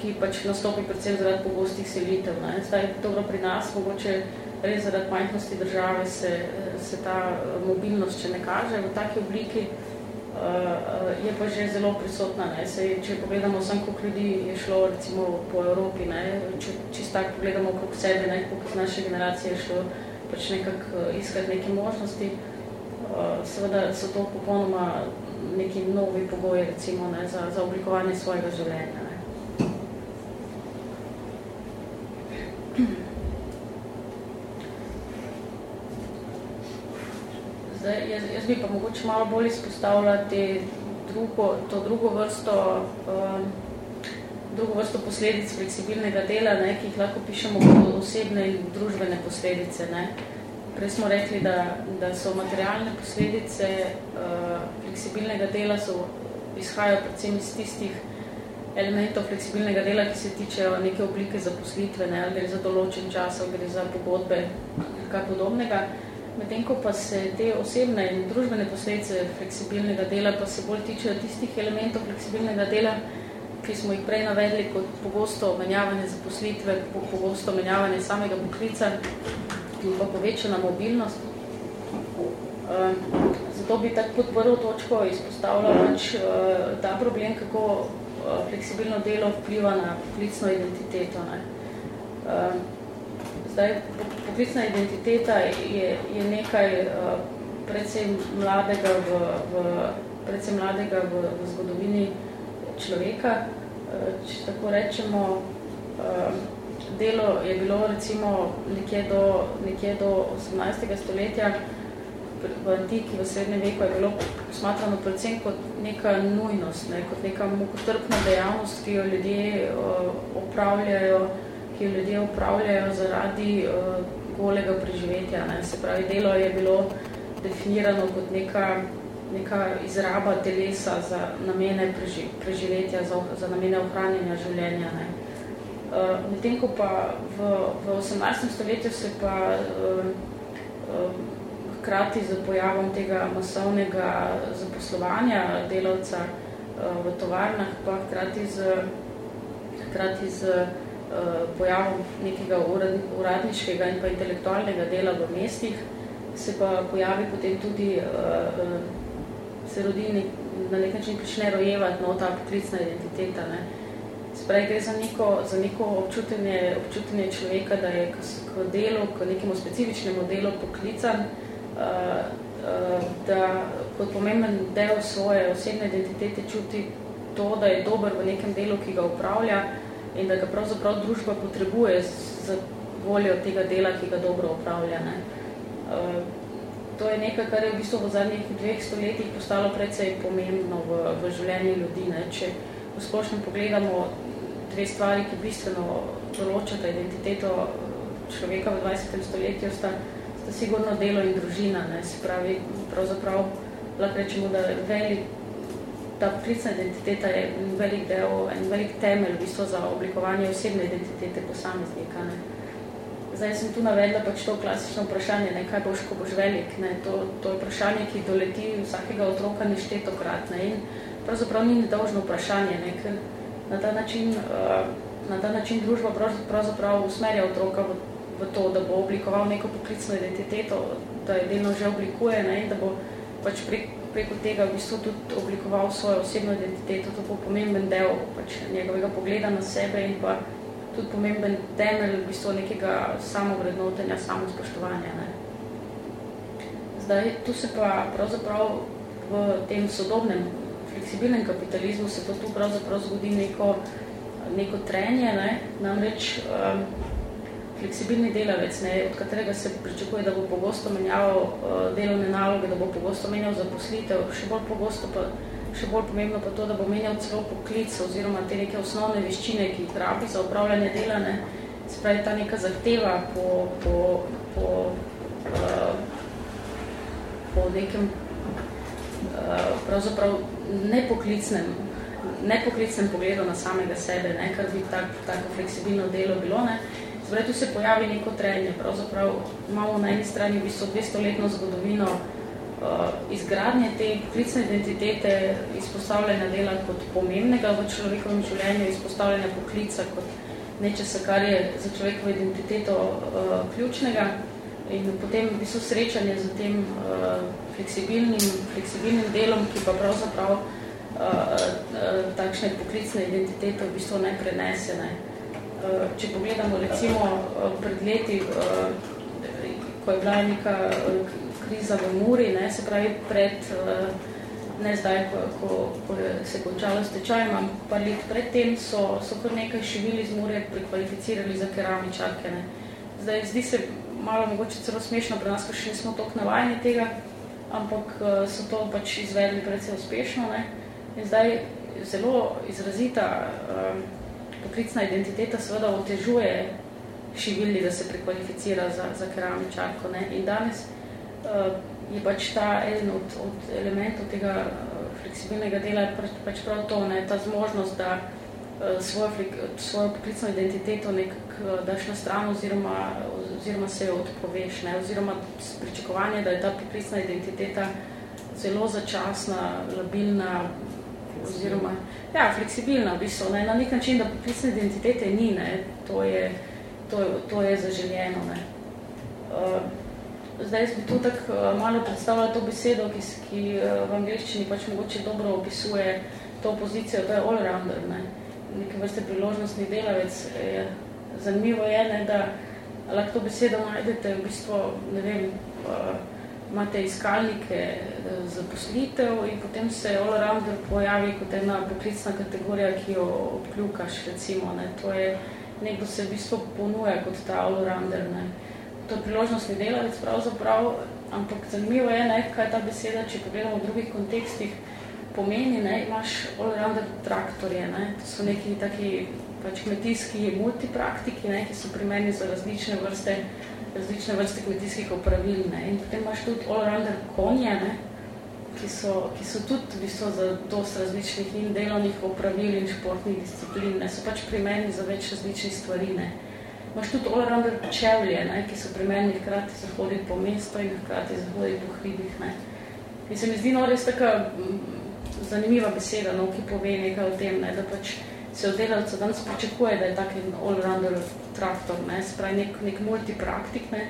ki pač nastopi predvsem zaradi pogostih selitev. Ne. Zdaj, dobro pri nas, mogoče res zaradi majhnosti države se, se ta mobilnost, če ne kaže v taki obliki, uh, je pa že zelo prisotna. Ne. Sej, če pogledamo sem, koliko ljudi je šlo recimo po Evropi, ne. če čisto tako pogledamo koliko sebe, ne, koliko z naše generacije je šlo pač nekak uh, iskati neke možnosti, uh, seveda so to popolnoma neki novi pogoji recimo, ne, za, za oblikovanje svojega življenja. Ne. Zdaj, jaz, jaz bi pa mogoče malo bolj izpostavila te drugo, to drugo vrsto, um, drugo vrsto posledic fleksibilnega dela, ne, ki jih lahko pišemo kot osebne in družbene posledice. Ne. Prej smo rekli, da, da so materialne posledice uh, fleksibilnega dela so, izhajajo predvsem iz tistih elementov fleksibilnega dela, ki se tičejo neke oblike zaposlitve, ne, ali gre za določen čas, ali gre za pogodbe, kaj podobnega. Medtem ko pa se te osebne in družbene posledice fleksibilnega dela pa se bolj tičejo tistih elementov fleksibilnega dela, ki smo jih prej navedli kot pogosto menjavanje zaposlitve, pogosto menjavanje samega poklica in pa povečana mobilnost. Ehm, zato bi tako pod prvo točko izpostavila pač eh, ta problem, kako eh, fleksibilno delo vpliva na poklicno identiteto. Ne. Zdaj, poklicna identiteta je, je nekaj uh, predvsem mladega v, v, predvsem mladega v, v zgodovini človeka. Uh, če tako rečemo, uh, delo je bilo recimo nekje do, nekje do 18. stoletja v antiki, v srednjem veku je bilo smatrano predvsem kot neka nujnost, ne, kot neka mukotrpna dejavnost, ki jo ljudje uh, opravljajo ki jo ljudje upravljajo zaradi uh, golega preživetja. Ne. Se pravi, delo je bilo definirano kot neka, neka izraba telesa za namene preži, preživetja, za, za namene ohranjanja življenja. Ne. Uh, medtem ko pa v, v 18. stoletju se pa uh, uh, hkrati z pojavom tega masovnega zaposlovanja delavca uh, v tovarnah, pa hkrati z, hkrati z Eh, pojavom nekega uradniškega in pa intelektualnega dela v mestih, se pa pojavi potem tudi, uh, se rodi nek, na nek način prične rojevati no, ta poklicna identiteta. Ne. Sprej gre za neko, za neko občutenje, občutenje človeka, da je k, k delu, k nekemu specifičnemu delu poklican, uh, uh, da kot pomemben del svoje osebne identitete čuti to, da je dober v nekem delu, ki ga upravlja, in da ga pravzaprav družba potrebuje za voljo tega dela, ki ga dobro upravlja. Ne. Uh, to je nekaj, kar je v bistvu v zadnjih dveh stoletjih postalo precej pomembno v, v življenju ljudi. Ne. Če v splošnem pogledamo dve stvari, ki bistveno določata identiteto človeka v 20. stoletju, sta, sta sigurno delo in družina. Ne. Se pravi, pravzaprav lahko rečemo, da velik ta poklicna identiteta je en velik del, en velik temelj v bistvu za oblikovanje osebne identitete posameznika. Ne. Zdaj sem tu navedla pač to klasično vprašanje, ne, kaj boš, ko boš velik. Ne. To, to je vprašanje, ki doleti vsakega otroka neštetokrat. Ne. In pravzaprav ni nedolžno vprašanje, ne, ker na ta način uh, na ta način družba pravzaprav usmerja otroka v, v to, da bo oblikoval neko poklicno identiteto, da je delno že oblikuje ne, in da bo pač prek, preko tega v bistvu tudi oblikoval svojo osebno identiteto, to bo pomemben del pač njegovega pogleda na sebe in pa tudi pomemben temelj v bistvu nekega samovrednotenja, samospoštovanja. Ne. Zdaj, tu se pa pravzaprav v tem sodobnem fleksibilnem kapitalizmu se pa tu pravzaprav zgodi neko, neko trenje, ne? namreč um, fleksibilni delavec, ne, od katerega se pričakuje, da bo pogosto menjal uh, delovne naloge, da bo pogosto menjal zaposlitev, še bolj pogosto pa še bolj pomembno pa to, da bo menjal celo poklic oziroma te neke osnovne veščine, ki jih rabi za upravljanje dela, ne, se pravi ta neka zahteva po, po, po, uh, po nekem uh, pravzaprav nepoklicnem, nepoklicnem pogledu na samega sebe, ne, kar bi tak, tako fleksibilno delo bilo. Ne. Zdaj, tu se pojavi neko trenje. Pravzaprav imamo na eni strani v bistvu 200-letno zgodovino uh, izgradnje te poklicne identitete, izpostavljanja dela kot pomembnega v človekovem življenju, izpostavljanja poklica kot nečesa, kar je za človekovo identiteto uh, ključnega in potem v bistvu srečanje z tem uh, fleksibilnim, fleksibilnim delom, ki pa pravzaprav uh, uh, takšne poklicne identitete v bistvu ne prenese. Ne. Uh, če pogledamo recimo uh, pred leti, uh, ko je bila neka kriza v Muri, ne, se pravi pred, ne zdaj, ko, ko, ko se končalo stečaj, imam par let predtem, so, so kar nekaj šivili z Mure prekvalificirali za keramičarke. Ne. Zdaj, zdi se malo mogoče celo smešno pri nas, ker še nismo toliko navajeni tega, ampak so to pač izvedli predvsej uspešno. Ne? In zdaj zelo izrazita uh, poklicna identiteta seveda otežuje šivilni, da se prekvalificira za, za keramičarko. Ne? In danes uh, je pač ta eden od, od elementov tega uh, fleksibilnega dela pač, pač prav to, ne? ta zmožnost, da uh, svojo, svojo poklicno identiteto nekako daš na stran oziroma, oziroma se jo odpoveš, ne? oziroma pričakovanje, da je ta poklicna identiteta zelo začasna, labilna, oziroma ja, fleksibilna v bistvu, ne? na nek način, da poklicne identitete ni, ne? To, je, to, to je zaželjeno. Ne? Uh, zdaj bi tu tako uh, malo predstavila to besedo, ki, ki uh, v angliščini pač mogoče dobro opisuje to pozicijo, to je all-rounder, ne? nekaj vrste priložnostni delavec. Je, zanimivo je, ne, da lahko to besedo najdete v bistvu, ne vem, uh, imate iskalnike uh, zaposlitev in potem se all-rounder pojavi kot ena poklicna kategorija, ki jo obkljukaš, recimo, ne. To je, nekdo se v bistvu ponuja kot ta all-rounder, ne. To je priložnostni delavec pravzaprav, ampak zanimivo je, ne, kaj ta beseda, če pogledamo v drugih kontekstih, pomeni, ne, imaš all-rounder traktorje, ne, to so neki taki pač kmetijski multipraktiki, ne, ki so primerni za različne vrste, različne vrste kmetijskih opravil. Ne. In potem imaš tudi all-rounder konje, ne, ki, so, ki so tudi v bistvu za dost različnih in delovnih opravil in športnih disciplin. Ne. So pač primerni za več različnih stvari. Ne. Imaš tudi all-rounder čevlje, ne, ki so primerni hkrati za hoditi po mesto in hkrati za hoditi po hribih. Ne. In se mi zdi no res taka zanimiva beseda, no, ki pove nekaj o tem, ne, da pač se od delavca danes pričakuje, da je tak all-rounder traktor, ne, spravi nek, nek multipraktik, ne,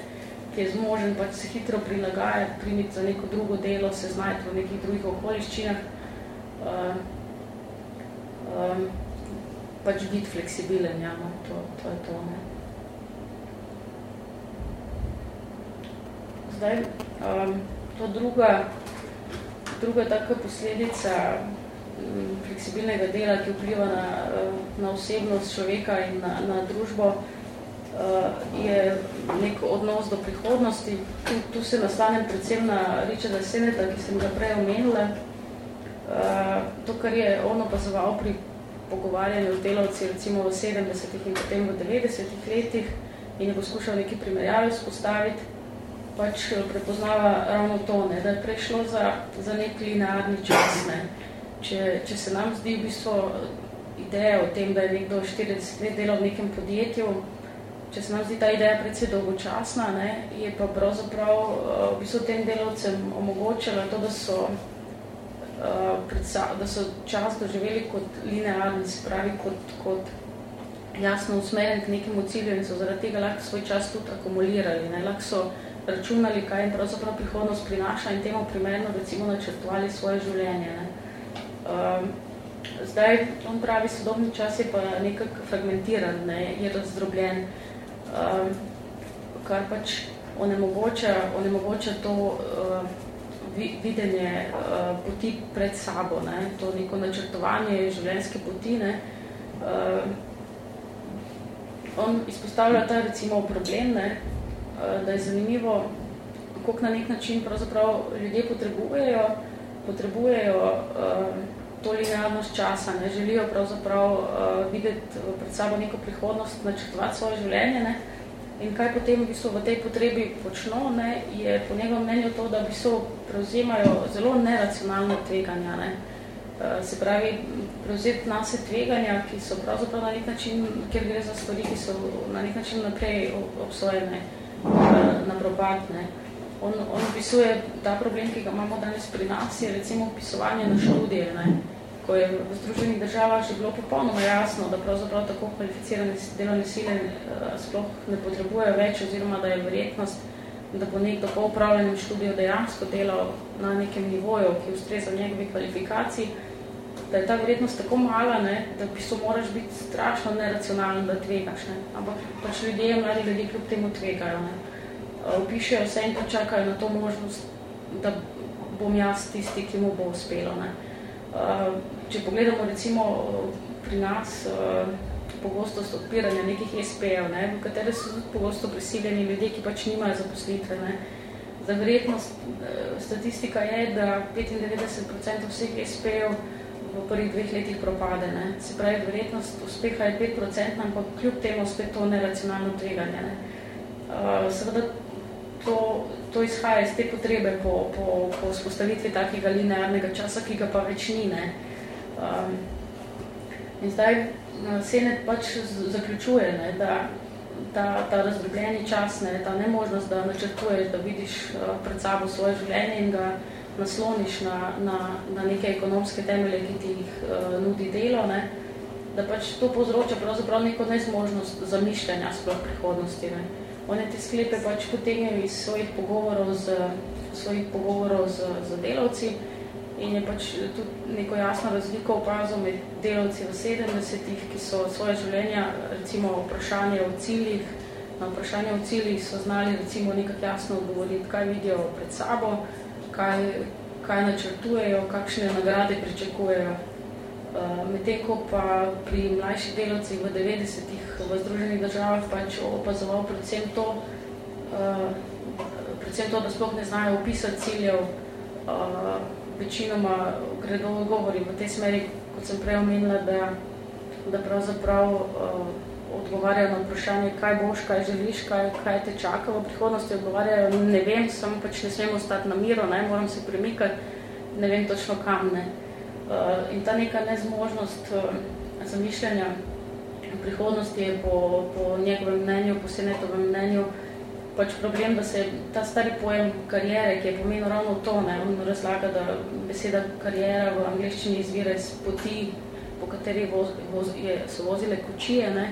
ki je zmožen pač se hitro prilagajati, primiti za neko drugo delo, se znajti v nekih drugih okoliščinah, uh, um, pač biti fleksibilen, ja, no, to, to je to, ne. Zdaj, um, to druga, druga taka posledica fleksibilnega dela, ki vpliva na, na osebnost človeka in na, na družbo, je nek odnos do prihodnosti. Tu, tu se nastanem predvsem na Richarda Seneta, ki sem ga prej omenila. To, kar je on opazoval pri pogovarjanju z delavci recimo v 70-ih in potem v 90-ih letih in je poskušal neki primerjave spostaviti, pač prepoznava ravno to, ne, da je prešlo za, za nek linearni čas. Ne če, če se nam zdi v bistvu ideja o tem, da je nekdo 40 let delal v nekem podjetju, če se nam zdi ta ideja predvsej dolgočasna, ne, je pa pravzaprav eh, v bistvu tem delavcem omogočila to, da so, uh, predsa, da so čas doživeli kot linearni, se pravi kot, kot jasno usmeren k nekemu cilju in so zaradi tega lahko svoj čas tudi akumulirali. Ne? Lahko so računali, kaj jim pravzaprav prihodnost prinaša in temu primerno recimo načrtovali svoje življenje. Ne? Um, zdaj, on pravi, sodobni čas je pa nekako fragmentiran, ne? je razdrobljen, um, kar pač onemogoča, onemogoča to uh, videnje uh, poti pred sabo, ne? to neko načrtovanje življenjske poti, ne? Uh, on izpostavlja ta recimo problem, ne, eh, da je zanimivo, koliko na nek način pravzaprav ljudje potrebujejo, potrebujejo uh, linearnost časa, ne, želijo pravzaprav uh, videti pred sabo neko prihodnost, načrtovati svoje življenje, ne, in kaj potem v bistvu v tej potrebi počno, ne, je po njegovem mnenju to, da v bistvu prevzemajo zelo neracionalno tveganja, ne, uh, Eh, se pravi, prevzeti nase tveganja, ki so pravzaprav na nek način, kjer gre za stvari, ki so na nek način naprej obsojene eh, na propatne. On, on opisuje ta problem, ki ga imamo danes pri nas, je recimo opisovanje na študije, ne? Ko je v Združenih državah že bilo popolnoma jasno, da pravzaprav tako kvalificirane delovne sile uh, sploh ne potrebujejo več, oziroma da je verjetnost, da bo nekdo po upravljenem študiju dejansko delal na nekem nivoju, ki ustreza njegovi kvalifikaciji, da je ta vrednost tako mala, ne, da bi so moraš biti strašno neracionalen, da tvegaš. Ne. Ampak pač ljudje, mladi ljudje kljub temu tvegajo. Ne. Upišejo vse in počakajo na to možnost, da bom jaz tisti, ki mu bo uspelo. Ne. Če pogledamo recimo pri nas pogostost odpiranja nekih SP-ev, ne, v katere so pogosto prisiljeni ljudje, ki pač nimajo zaposlitve. Ne. Za verjetnost statistika je, da 95% vseh SP-ev v prvih dveh letih propade. Ne. Se pravi, verjetnost uspeha je 5%, ampak kljub temu spet to neracionalno tveganje. Ne. Uh, seveda to, to izhaja iz te potrebe po, po, po spostavitvi takega linearnega časa, ki ga pa več ni. Ne. Um, in zdaj uh, Senet pač zaključuje, ne, da ta, ta razdrobljeni čas, ne, ta nemožnost, da načrtuješ, da vidiš uh, pred sabo svoje življenje in ga nasloniš na, na, na neke ekonomske temelje, ki ti jih uh, nudi delo, ne, da pač to povzroča pravzaprav neko nezmožnost zamišljanja sploh prihodnosti. Ne. One te sklepe pač potegnejo iz svojih pogovorov z, svojih pogovorov z, z delavci in je pač tudi neko jasno razliko opazil med delavci v 70-ih, ki so svoje življenja, recimo vprašanje o ciljih, na vprašanje o ciljih so znali recimo nekak jasno odgovoriti, kaj vidijo pred sabo, kaj, kaj načrtujejo, kakšne nagrade pričakujejo. Uh, Medtem ko pa pri mlajših delovcih v 90-ih v Združenih državah pač opazoval predvsem to, uh, predvsem to, da sploh ne znajo opisati ciljev, uh, večinoma gredo govori v tej smeri, kot sem prej omenila, da, da pravzaprav uh, odgovarjajo na vprašanje, kaj boš, kaj želiš, kaj, kaj te čaka v prihodnosti, odgovarjajo, ne vem, samo pač ne smemo ostati na miro, ne, moram se premikati, ne vem točno kam. Ne. Uh, in ta neka nezmožnost uh, zamišljanja prihodnosti je po, po njegovem mnenju, po senetovem mnenju, pač problem, da se ta stari pojem karijere, ki je pomenil ravno to, ne, on razlaga, da beseda karijera v angliščini izvira iz poti, po kateri voz, voz, je, so vozile kočije, ne,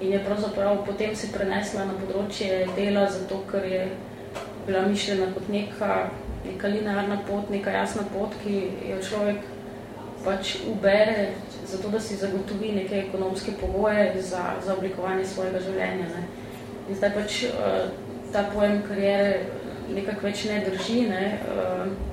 in je pravzaprav potem se prenesla na področje dela, zato ker je bila mišljena kot neka, neka linearna pot, neka jasna pot, ki jo človek pač ubere, zato da si zagotovi neke ekonomske pogoje za, za oblikovanje svojega življenja. Ne. In zdaj pač uh, ta pojem karijere nekako več ne drži, ne. Uh,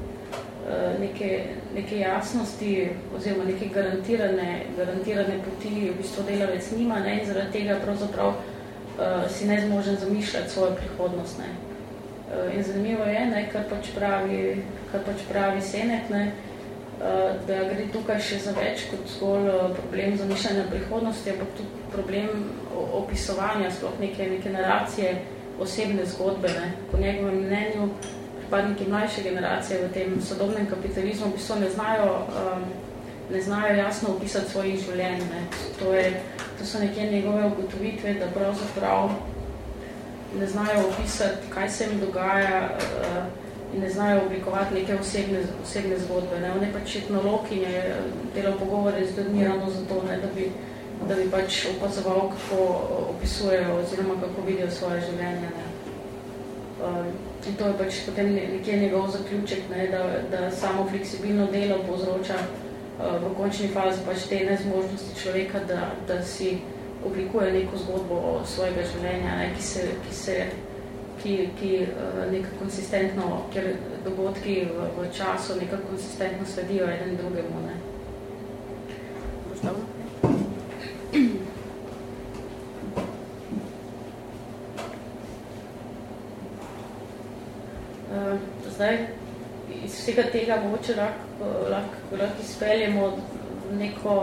neke, neke jasnosti oziroma neke garantirane, garantirane poti v bistvu delavec nima ne, in zaradi tega pravzaprav uh, si ne zmožen zamišljati svojo prihodnost. Ne. Uh, in zanimivo je, ne, kar, pač pravi, kar pač pravi Senet, ne, uh, da gre tukaj še za več kot zgolj problem zamišljanja prihodnosti, ampak tudi problem opisovanja sploh neke, neke naracije osebne zgodbe. Ne. Po njegovem mnenju pripadniki mlajše generacije v tem sodobnem kapitalizmu v bistvu ne znajo, um, ne znajo jasno opisati svojih življenj. Ne. To, je, to so nekje njegove ugotovitve, da pravzaprav ne znajo opisati, kaj se jim dogaja uh, in ne znajo oblikovati neke osebne, osebne zgodbe. Ne. On je pač etnolog in je delal pogovore z ljudmi ravno zato, ne, da bi da bi pač opazoval, kako opisujejo oziroma kako vidijo svoje življenje. Ne. Um, in to je pač potem nekje njegov zaključek, ne, da, da samo fleksibilno delo povzroča uh, v končni fazi pač te nezmožnosti človeka, da, da si oblikuje neko zgodbo svojega življenja, ne, ki se, ki se ki, ki uh, nekako konsistentno, ker dogodki v, v času nekako konsistentno sledijo eden drugemu. Ne. Postavno? Zdaj iz vsega tega mogoče lahko, lahko, lahko izpeljemo neko,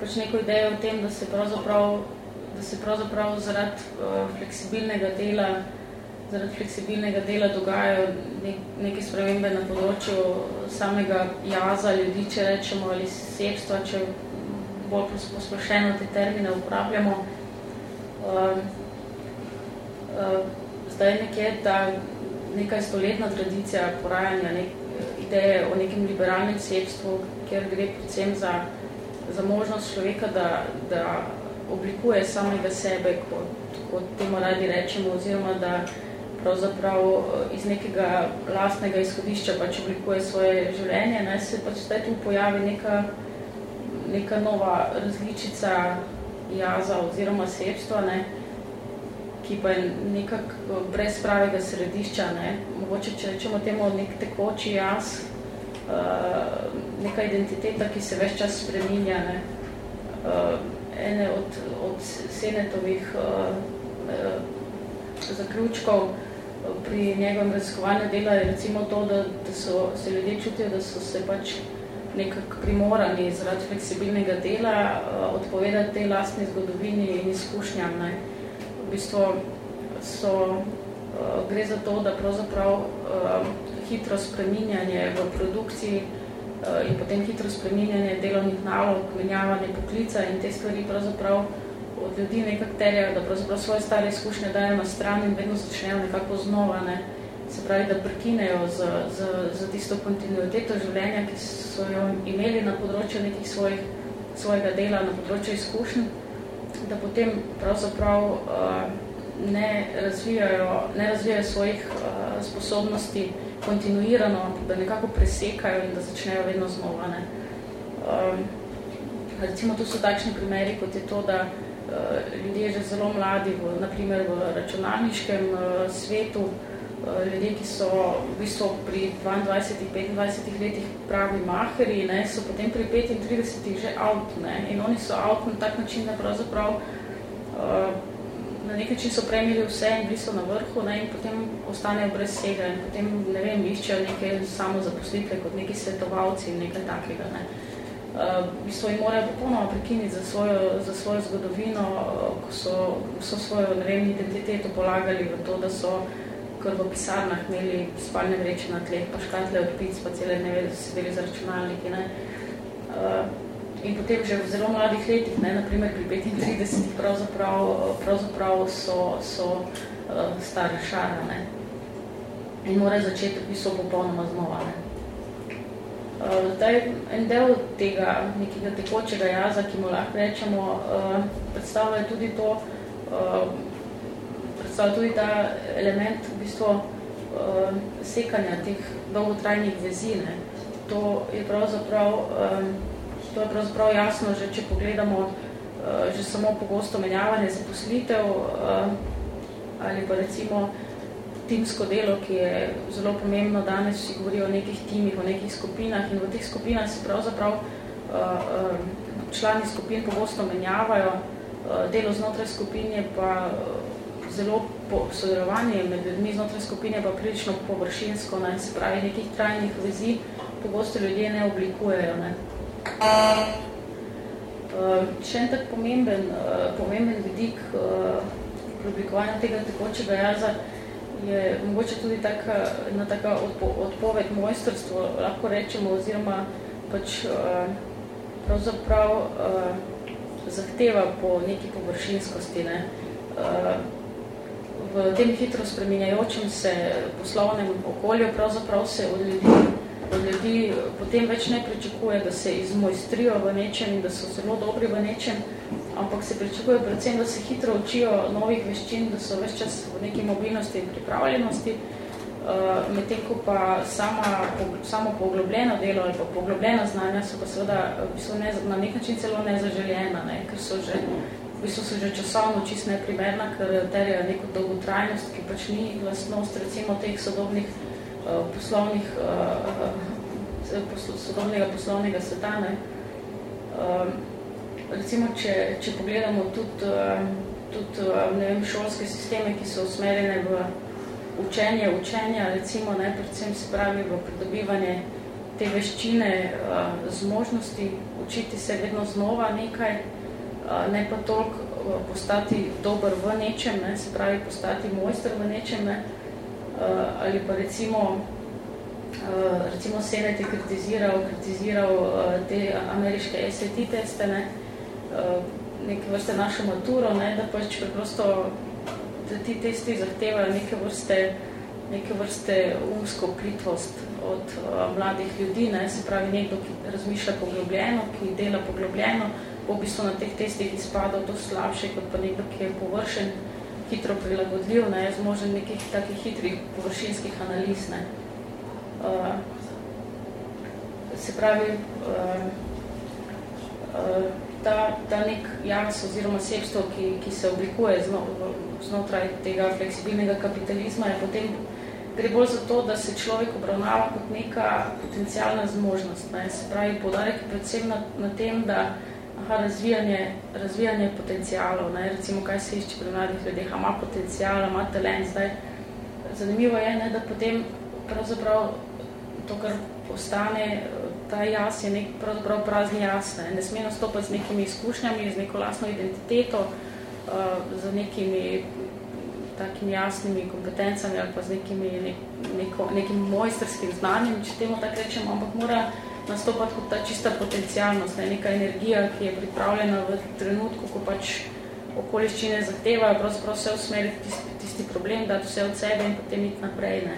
pač neko idejo o tem, da se pravzaprav, da se pravzaprav zaradi uh, fleksibilnega dela zaradi fleksibilnega dela dogajajo nek, neke spremembe na področju samega jaza ljudi, če rečemo, ali sebstva, če bolj posplošeno te termine uporabljamo. Uh, uh, zdaj nekje ta nekaj stoletna tradicija porajanja nek, ideje o nekem liberalnem sebstvu, kjer gre predvsem za, za možnost človeka, da, da oblikuje samega sebe, kot, kot temu radi rečemo, oziroma da pravzaprav iz nekega lastnega izhodišča pač oblikuje svoje življenje, naj se pač zdaj tu pojavi neka, neka nova različica jaza oziroma sebstva, ne, ki pa je nekako brez pravega središča, ne? mogoče če rečemo temu nek tekoči jaz, uh, neka identiteta, ki se več čas spreminja. Ne? Uh, ene od, od senetovih uh, uh, zaključkov pri njegovem raziskovanju dela je recimo to, da, da so, se ljudje čutijo, da so se pač nekako primorani zaradi fleksibilnega dela uh, odpovedati tej lastni zgodovini in izkušnjam. Ne? Uh, v bistvu so, uh, gre za to, da pravzaprav uh, hitro spreminjanje v produkciji uh, in potem hitro spreminjanje delovnih nalog, menjavanje poklica in te stvari pravzaprav od ljudi nekak terjajo, da pravzaprav svoje stare izkušnje dajo na stran in vedno začnejo nekako znova, ne? se pravi, da prekinejo z, z, z tisto kontinuiteto življenja, ki so jo imeli na področju nekih svojih, svojega dela, na področju izkušnj, da potem pravzaprav uh, ne, razvijajo, ne razvijajo svojih uh, sposobnosti kontinuirano, da nekako presekajo in da začnejo vedno znova. Ne. Um, recimo, tu so takšni primeri, kot je to, da uh, ljudje že zelo mladi, v, naprimer v računalniškem uh, svetu, uh, Eh, ljudje, ki so v bistvu pri 22-25 letih pravi maheri, ne, so potem pri 35 že out. Ne, in oni so out na tak način, da pravzaprav uh, na nek način so premili vse in bili so na vrhu ne, in potem ostanejo brez vsega in potem, ne vem, iščejo neke samo zaposlitve kot neki svetovalci in nekaj takega. Ne. Uh, v bistvu jim morajo popolnoma prekiniti za svojo, za svojo zgodovino, ko so, so svojo, ne vem, identiteto polagali v to, da so uh, kar v pisarnah imeli spalne vreče na tleh, pa škatle od pic, pa cele dneve, sedeli za računalniki. Ne. Uh, in potem že v zelo mladih letih, ne, naprimer pri 35, pravzaprav, pravzaprav so, so uh, stare šara. Ne. In mora začeti v bistvu popolnoma znova. Ne. Uh, zdaj, en del tega nekega tekočega jaza, ki mu lahko rečemo, uh, predstavlja tudi to, uh, predstavlja tudi ta element v bistvu uh, sekanja teh dolgotrajnih vezi. Ne. To je pravzaprav, um, to je pravzaprav jasno, že če pogledamo uh, že samo pogosto menjavanje zaposlitev uh, ali pa recimo timsko delo, ki je zelo pomembno danes, vsi govorijo o nekih timih, o nekih skupinah in v teh skupinah se pravzaprav uh, uh, člani skupin pogosto menjavajo, uh, delo znotraj skupin je pa uh, zelo sodelovanje med ljudmi znotraj skupine pa prilično površinsko, ne, se pravi nekih trajnih vezi, pogosto ljudje ne oblikujejo. Ne. Uh, še en tak pomemben, uh, pomemben vidik uh, oblikovanja tega tekočega jaza je mogoče tudi taka, na taka odpo, odpoved mojstrstvo, lahko rečemo, oziroma pač uh, pravzaprav uh, zahteva po neki površinskosti. Ne. Uh, v tem hitro spreminjajočem se poslovnem okolju pravzaprav se od ljudi od ljudi potem več ne pričakuje, da se izmojstrijo v nečem in da so zelo dobri v nečem, ampak se pričakuje predvsem, da se hitro učijo novih veščin, da so več čas v neki mobilnosti in pripravljenosti, uh, medtem ko pa sama, samo poglobljeno delo ali pa poglobljena znanja so pa seveda v bistvu ne, na nek način celo nezaželjena, ne, ker so že v bistvu so že časovno čist neprimerna, ker terjajo neko dolgotrajnost, ki pač ni lastnost recimo teh sodobnih uh, poslovnih uh, sodobnega poslovnega sveta. Ne. Uh, recimo, če, če pogledamo tudi, uh, tudi uh, ne vem, šolske sisteme, ki so usmerjene v učenje učenja, recimo, ne, predvsem se pravi v pridobivanje te veščine uh, zmožnosti, učiti se vedno znova nekaj, ne pa toliko postati dober v nečem, ne, se pravi postati mojster v nečem, ne, ali pa recimo, recimo Senet je kritiziral, kritiziral te ameriške SAT teste, ne, neke vrste našo maturo, ne, da pač preprosto ti testi zahtevajo neke vrste, neke vrste umsko plitvost od uh, mladih ljudi, ne? se pravi nekdo, ki razmišlja poglobljeno, ki dela poglobljeno, v bistvu na teh testih izpadal to slabše, kot pa nekdo, ki je površen, hitro prilagodljiv, ne? zmožen nekih takih hitrih površinskih analiz. Ne? Uh, se pravi, uh, uh, ta, ta nek jaz oziroma sebstvo, ki, ki se oblikuje znotraj tega fleksibilnega kapitalizma, je potem gre bolj za to, da se človek obravnava kot neka potencijalna zmožnost. Ne. Se pravi, podarek predvsem na, na tem, da aha, razvijanje, razvijanje potencijalov, ne. recimo kaj se išče pri mladih ljudeh, ima potencijal, ima talent. Zdaj, zanimivo je, ne, da potem pravzaprav to, kar postane ta jaz je nek pravzaprav prazni jaz, ne, ne sme nastopati z nekimi izkušnjami, z neko lastno identiteto, uh, z nekimi takimi jasnimi kompetencami ali pa z nekimi, ne, neko, nekim mojstrskim znanjem, če temu tako rečemo, ampak mora nastopati kot ta čista potencijalnost, ne, neka energija, ki je pripravljena v trenutku, ko pač okoliščine zahtevajo, pravzaprav vse usmeriti tisti, tisti problem, dati vse od sebe in potem iti naprej. Ne.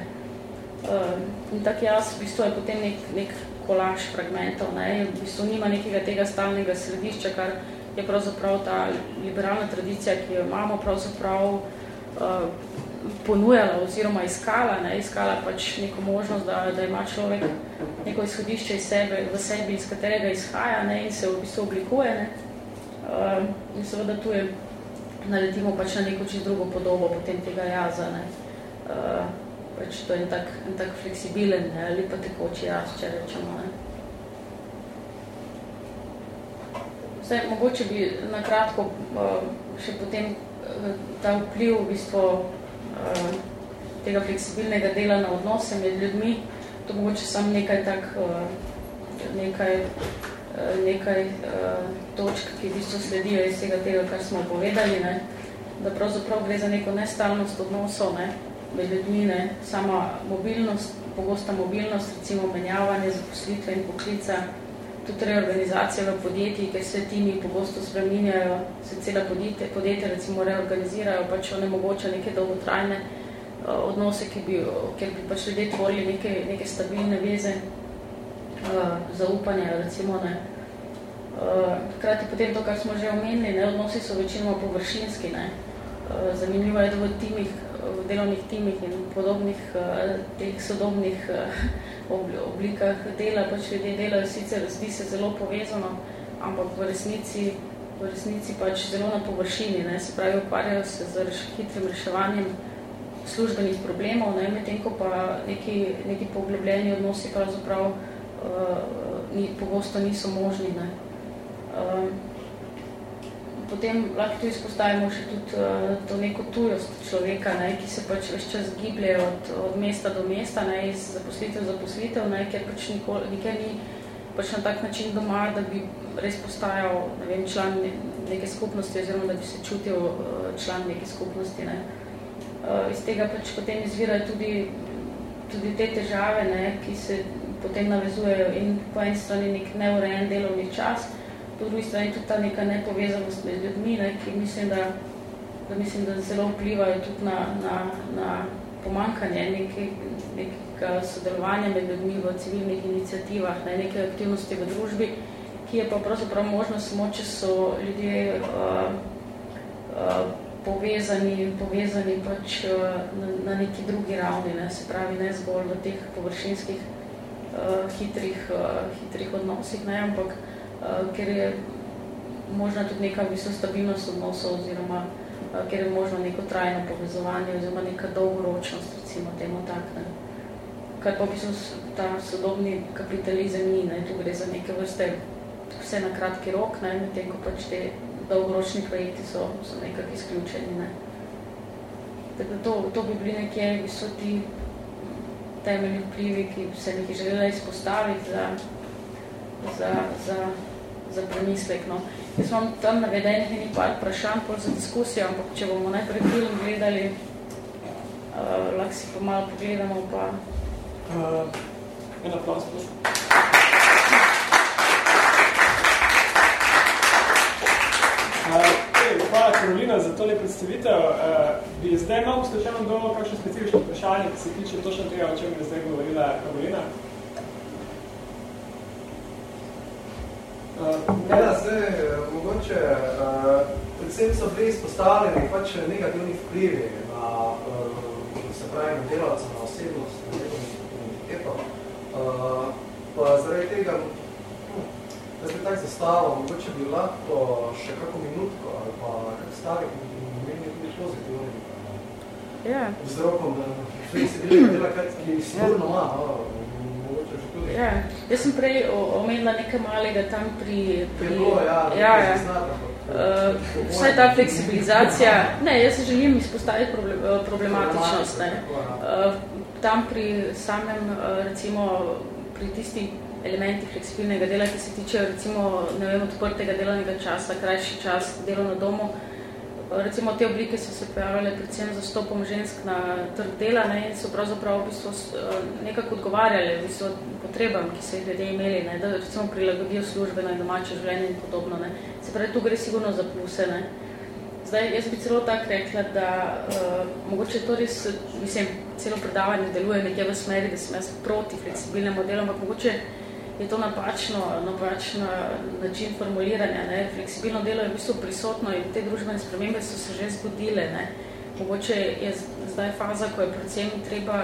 Uh, in tak jaz v bistvu je potem nek, nek kolaž fragmentov, ne, v bistvu nima nekega tega stalnega središča, kar je pravzaprav ta liberalna tradicija, ki jo imamo pravzaprav uh, ponujala oziroma iskala, ne, iskala pač neko možnost, da, da ima človek neko izhodišče iz sebe, v sebi, iz katerega izhaja ne, in se v bistvu oblikuje. Ne. Uh, in seveda tu je naletimo pač na neko čist drugo podobo potem tega jaza. Ne. Uh, pač to je en tak, en tak fleksibilen ne, ali pa tekoči jaz, če rečemo. Ne. Vse, mogoče bi na kratko uh, še potem uh, ta vpliv v bistvu tega fleksibilnega dela na odnose med ljudmi, to mogoče sam nekaj tak, uh, nekaj, uh, nekaj točk, ki v bistvu sledijo iz tega tega, kar smo povedali, ne, da pravzaprav gre za neko nestalnost odnosov, ne, med ljudmi, ne, sama mobilnost, pogosta mobilnost, recimo menjavanje zaposlitve in poklica, tudi reorganizacija v podjetji, ker se timi pogosto spreminjajo, se cela podjetje, podjetje recimo reorganizirajo, pač onemogoča neke dolgotrajne uh, odnose, ki bi, ker bi pač ljudje tvorili neke, neke stabilne veze, uh, zaupanja, recimo ne. Uh, krati potem to, kar smo že omenili, ne, odnosi so večinoma površinski, ne. Uh, zanimivo je, da v timih v delovnih timih in podobnih uh, teh sodobnih uh, oblikah dela, pač ljudje delajo sicer, zdi se zelo povezano, ampak v resnici, v resnici pač zelo na površini, ne, se pravi, ukvarjajo se z reš, hitrim reševanjem službenih problemov, ne, medtem ko pa neki, neki poglobljeni odnosi pravzaprav uh, ni, pogosto niso možni. Ne. Uh, potem lahko tu izpostavimo še tudi uh, to neko tujost človeka, ne, ki se pač več čas giblje od, od mesta do mesta, ne, iz zaposlitev v zaposlitev, ne, ker pač nikoli, nikjer ni pač na tak način doma, da bi res postajal ne vem, član neke skupnosti oziroma da bi se čutil uh, član neke skupnosti. Ne. Uh, iz tega pač potem izvirajo tudi, tudi te težave, ne, ki se potem navezujejo in po eni strani nek neurejen delovni čas, po drugi strani tudi ta neka nepovezanost med ljudmi, ne, ki mislim, da, da mislim, da zelo vplivajo tudi na, na, na pomankanje nekega sodelovanja med ljudmi v civilnih inicijativah, ne, neke aktivnosti v družbi, ki je pa pravzaprav možno samo, če so ljudje uh, uh, povezani, povezani pač uh, na, na neki drugi ravni, ne, se pravi ne zgolj v teh površinskih uh, hitrih, uh, hitrih odnosih, ne, ampak uh, ker je možna tudi neka visok stabilnost odnosov oziroma uh, ker je možno neko trajno povezovanje oziroma neka dolgoročnost, recimo temu tak, ne. Kar pa v bistvu ta sodobni kapitalizem ni, ne, tu gre za neke vrste vse na kratki rok, ne, medtem ko pač te dolgoročni projekti so, so nekako izključeni. Ne. Tako to, to bi bili nekje visoki temeljni vplivi, ki se mi želela izpostaviti za, za, za, za premislek. No. Jaz imam tam navedenih nekaj par vprašanj za diskusijo, ampak če bomo najprej film gledali, uh, lahko si pa malo pogledamo, pa... Uh, en aplaus, prosim. Uh, hvala, Karolina, za tole predstavitev. Uh, bi zdaj malo slučajno bilo kakšno specifično vprašanje, ki se tiče točno tega, o čem je zdaj govorila Karolina? Uh, ja, zdaj, mogoče, uh, predvsem so bili izpostavljeni pač negativni vplivi na, uh, se pravi, na delavce, na osebnost, na identiteto. Uh, pa zaradi tega, hm, jaz bi tak zastavil, mogoče bi lahko še kako minutko ali pa kak stavek imeli tudi pozitivni yeah. vzrokom, da fleksibilnega dela, ki sigurno ima, no, Ja, jaz sem prej omenila nekaj malega tam pri... pri Bilo, ja, ja, ja. Uh, vsaj ta fleksibilizacija, ne, jaz želim izpostaviti problematičnost. Ne. Uh, tam pri samem, recimo, pri tistih elementih fleksibilnega dela, ki se tiče, recimo, ne vem, odprtega delovnega časa, krajši čas, delo na domu, uh, recimo te oblike so se pojavljale predvsem za stopom žensk na trg dela ne, in so pravzaprav v bistvu eh, nekako odgovarjale v bistvu potrebam, ki so jih ljudje imeli, ne, da recimo prilagodijo službeno in domače življenje in podobno. Ne. Se pravi, tu gre sigurno za pluse. Ne. Zdaj, jaz bi celo tako rekla, da uh, mogoče to res, mislim, celo predavanje deluje nekje v smeri, da sem jaz proti fleksibilnemu delu, ampak mogoče je to napačno, napačno način formuliranja. Ne. Fleksibilno delo je v bistvu prisotno in te družbene spremembe so se že zgodile. Ne. Mogoče je zdaj faza, ko je predvsem treba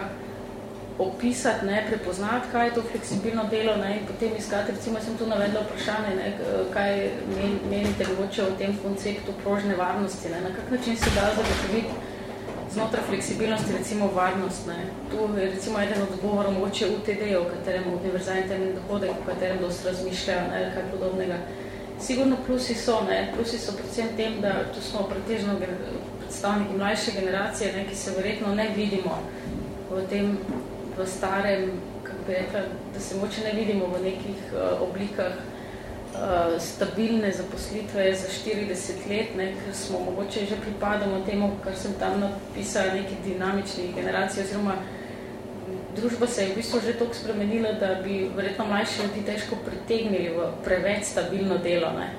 opisati, ne, prepoznati, kaj je to fleksibilno delo ne, in potem iskati, recimo, sem tu navedla vprašanje, ne, kaj menite mogoče o tem konceptu prožne varnosti, ne, na kak način se da zagotoviti znotraj fleksibilnosti, recimo varnost. Ne. Tu je recimo eden od odgovorov mogoče UTD, o katerem univerzalni temeljni dohodek, o katerem dosti razmišljajo, ne, kaj podobnega. Sigurno plusi so, ne. plusi so predvsem tem, da tu smo pretežno predstavniki mlajše generacije, ne, ki se verjetno ne vidimo v tem, v starem, kako bi rekla, da se moče ne vidimo v nekih uh, oblikah uh, stabilne zaposlitve za 40 let, ne, ker smo mogoče že pripadamo temu, kar sem tam napisala, neki dinamični generaciji, oziroma družba se je v bistvu že toliko spremenila, da bi verjetno mlajši ljudi težko pritegnili v preveč stabilno delo. Ne.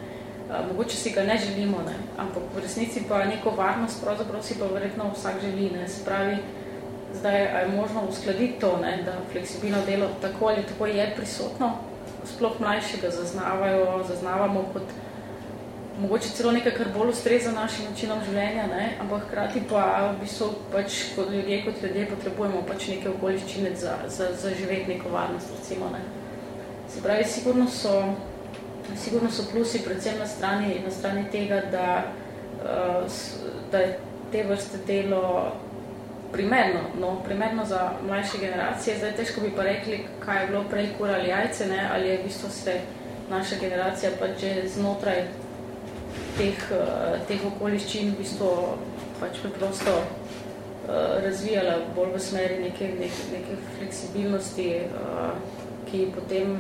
Uh, mogoče si ga ne želimo, ne. ampak v resnici pa neko varnost pravzaprav si pa verjetno vsak želi. Ne. Se pravi, zdaj je možno uskladiti to, ne, da fleksibilno delo tako ali tako je prisotno, sploh mlajšega zaznavajo, zaznavamo kot mogoče celo nekaj, kar bolj ustreza našim načinom življenja, ne? ampak hkrati pa v bistvu pač kot ljudje, kot ljudje potrebujemo pač neke okoliščine za, za, za živeti neko varnost, recimo. Ne? Se pravi, sigurno so, sigurno so plusi predvsem na strani, na strani tega, da, uh, da te vrste delo primerno, no, primerno za mlajše generacije. Zdaj težko bi pa rekli, kaj je bilo prej kura ali jajce, ne, ali je v bistvu se naša generacija pa že znotraj teh, uh, teh okoliščin v bistvu pač preprosto uh, razvijala bolj v smeri neke, neke, neke fleksibilnosti, uh, ki potem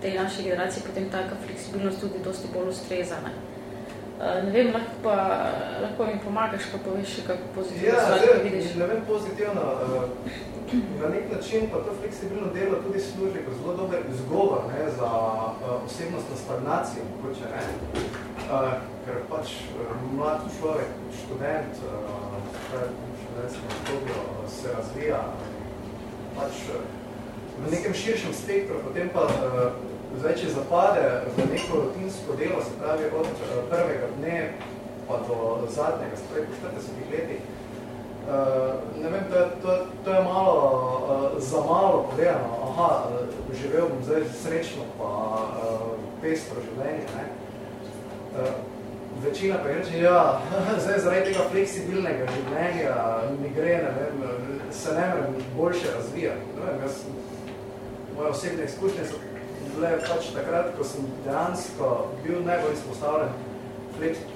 tej naši generaciji potem taka fleksibilnost tudi dosti bolj ustreza. Ne. Eh, ne vem, lahko, pa, lahko mi pomagaš, pa poveš še kako pozitivno ja, stvar, zdaj, vidiš. Ne vem, pozitivno. Uh, na nek način pa to fleksibilno delo tudi služi kot zelo dober izgovor ne, za uh, osebnostno stagnacijo, mogoče ne. ker pač mlad človek, študent, študentskem obdobju se razvija pač v nekem širšem spektru, potem pa zdaj, če zapade v neko rutinsko delo, se pravi od uh, prvega dne pa do zadnjega, se pravi po 40 letih, Uh, ne vem, to je, to, to je malo uh, za malo povedano. Aha, živel bom zdaj srečno pa pestro življenje. Ne? Večina pa je reči, ja, <laughs> zdaj zaradi tega fleksibilnega življenja mi gre, ne vem, se ne vrem boljše razvijati. Ne vem, jaz, moje osebne izkušnje so bile pač takrat, ko sem dejansko bil najbolj izpostavljen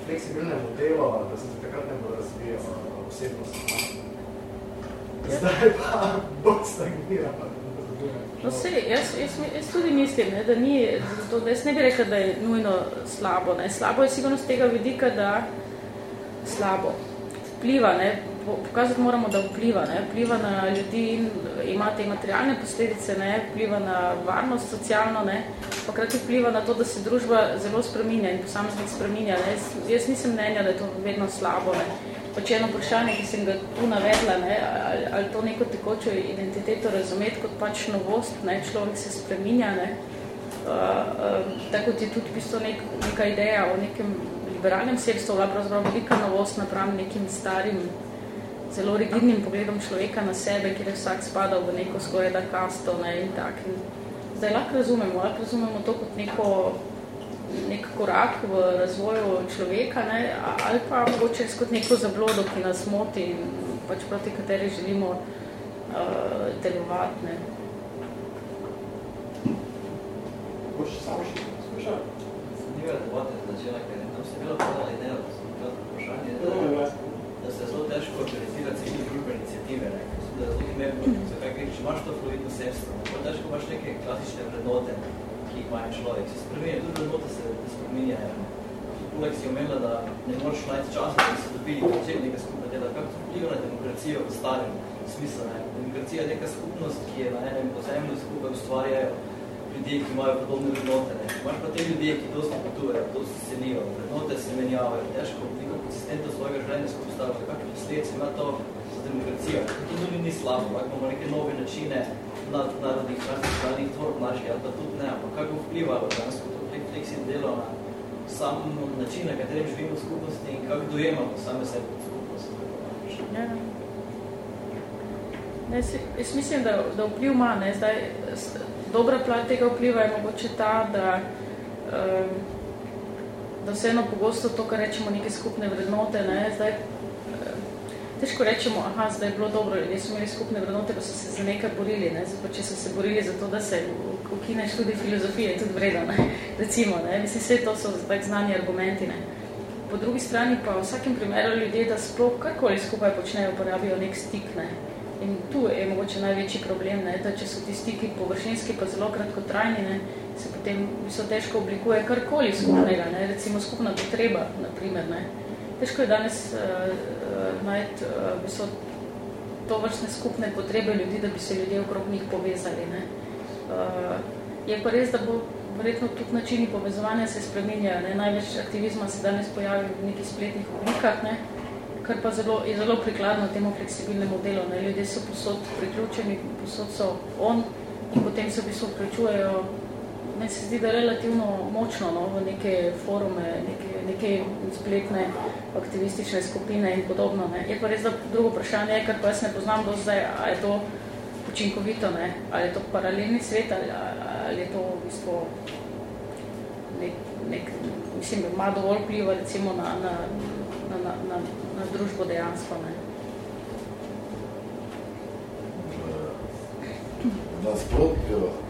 fleksibilnemu delu, da sem se takrat bo razvijal osebnost. Zdaj pa bo stagnirala. No, se, jaz, jaz, jaz tudi mislim, ne, da ni, to, da jaz ne bi rekel, da je nujno slabo. Ne. Slabo je sigurno z tega vidika, da slabo vpliva, ne, pokazati moramo, da vpliva, ne, vpliva na ljudi in ima te materialne posledice, ne, vpliva na varnost socialno, ne, pokrati vpliva na to, da se družba zelo spreminja in posameznik spreminja. Ne. Jaz, nisem mnenja, da je to vedno slabo. Ne pač eno vprašanje, ki sem ga tu navedla, ne, ali, ali to neko tekočo identiteto razumeti kot pač novost, ne, človek se spreminja, ne, uh, uh, tako je tudi pisto nek, neka ideja o nekem liberalnem sebstvu, bila pravzaprav velika novost napram nekim starim, zelo rigidnim pogledom človeka na sebe, kjer je vsak spadal v neko skoraj da kasto ne, in tak. In zdaj lahko razumemo, lahko razumemo to kot neko nek korak v razvoju človeka, ne, ali pa mogoče kot neko zablodo, ki nas moti in pač proti kateri želimo uh, delovati. Ne. Boš samo še skušal? Zanimiva debata je začela, ker tam se bilo podala ideja, da sem to vprašanje, da, da se zelo težko organizira civilne družbe inicijative, ne, da je zelo pomembno, zakaj, če imaš to fluidno sebstvo, težko imaš neke klasične vrednote, ki jih ima človek. Se spremenja, tudi vrednote se spremenjajo. Poleg si omenila, da ne moreš najti časa, da se dobili predsednika skupne dela. Kako to vpliva na demokracijo v starem smislu? Ne? Demokracija je neka skupnost, ki je na enem ozemlju skupaj ustvarjajo ljudje, ki imajo podobne vrednote. Ne? Imaš pa te ljudje, ki dosti potujejo, dosti senijo, menjavajo, težko neko konsistento svojega življenja skupaj staviti. Kakve posledice ima to za demokracijo? To tudi ni slabo, lahko imamo neke nove načine nad narodnih tradicionalnih tvorb naših, ali pa tudi ne, ampak kako vpliva organsko to fleksi delo na sam način, na katerem živimo v skupnosti in kako dojemamo same sebe v skupnosti. Ja. Ne, jaz mislim, da, da vpliv ima. Ne, zdaj, dobra plat tega vpliva je mogoče ta, da, um, da vseeno pogosto to, kar rečemo, neke skupne vrednote, ne, zdaj, težko rečemo, aha, zdaj je bilo dobro, ljudje so imeli skupne vrednote, pa so se za nekaj borili, ne? Zdaj, pa če so se borili za to, da se ukine študij filozofije, je tudi vredno, ne? <laughs> recimo, ne? mislim, vse to so tak znani argumenti. Ne? Po drugi strani pa v vsakem primeru ljudje, da sploh karkoli skupaj počnejo, uporabijo nek stik. Ne? In tu je mogoče največji problem, ne? da če so ti stiki površinski pa zelo kratkotrajni, ne? Se potem so težko oblikuje karkoli skupnega, ne? recimo skupna potreba, na primer. Težko je danes uh, najti uh, to vrstne skupne potrebe ljudi, da bi se ljudje okrog njih povezali. Ne. Uh, je pa res, da bo verjetno tudi načini povezovanja se spreminjajo. Ne. Največ aktivizma se danes pojavi v nekih spletnih oblikah, ne, kar pa zelo, je zelo prikladno temu fleksibilnemu delu. Ne. Ljudje so posod priključeni, posod so on in potem se v bistvu vključujejo meni se zdi, da relativno močno no, v neke forume, neke, neke spletne aktivistične skupine in podobno. Ne. Je pa res, da drugo vprašanje je, kar pa jaz ne poznam do zdaj, ali je to učinkovito, ne? ali je to paralelni svet, ali, ali je to v bistvu nek, nek mislim, ima dovolj pliva recimo na, na, na, na, na, na družbo dejansko. Ne. Nasprotjo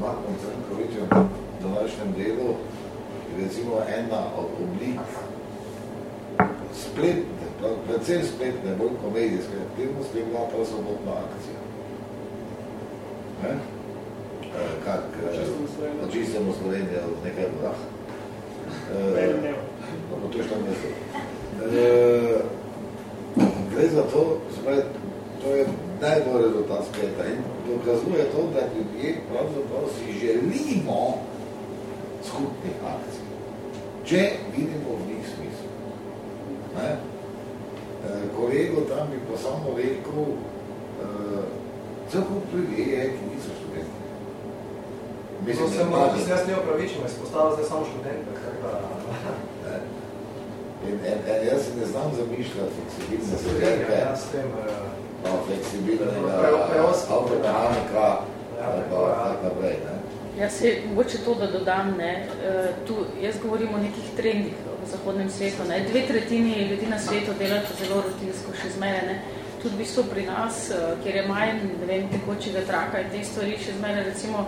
Mark Moncenkovičem v današnjem delu je recimo ena od oblik spletne, predvsem spletne, bolj komedijske aktivnosti je bila prav sobotna akcija. Ne? Eh, kak, eh, očistimo Slovenijo od nekaj vodah. E, no, to je što mesto. E, gre za to, to je najbolj rezultat spleta in dokazuje to, da ljudje pravzaprav si želimo skupnih akcij. če vidimo v njih smisel. Ne? Eh, kolego tam bi pa samo rekel, uh, cel kup ljudi je, ki niso študenti. Mislim, no, sem, da sem jaz ne opravičeno izpostavil zdaj samo študente, da... In, in, in jaz se ne znam zamišljati fleksibilne zadelke, ja, s tem, pa fleksibilnega avtomehanika, ja, pa tako naprej. Ne? Ja, se, mogoče to, da dodam, ne, tu jaz govorim o nekih trendih v zahodnem svetu. Ne. Dve tretjini ljudi na svetu delajo zelo rutinsko še zmere. Ne. Tudi v bistvu pri nas, kjer je manj, ne vem, tekočega traka in te stvari še zmere, recimo,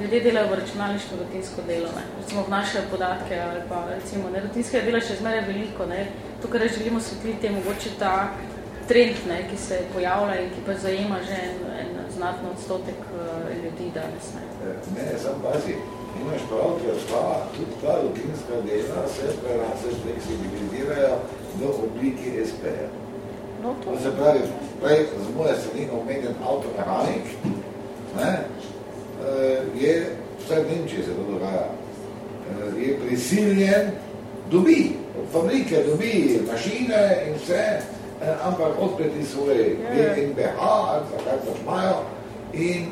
ljudje delajo v računalniško rutinsko delo, ne. recimo vnašajo podatke ali pa recimo ne, rutinskega dela še zmeraj veliko. Ne. To, kar želimo svetliti, je mogoče ta trend, ne, ki se pojavlja in ki pa zajema že en, en znatno odstotek uh, ljudi danes. Ne, ne sam pazi, imaš prav, ker pa tudi ta rutinska dela se, se fleksibilizirajo v obliki SP-ja. No, to. Se pravi, prej z moje strani omenjen avtomehanik, ne, Eh, je, vsaj v Nemčiji se to dogaja, eh, je prisiljen, dobi, od fabrike dobi mašine in vse, eh, ampak odpreti svoj GmbH ali pa kaj pač imajo in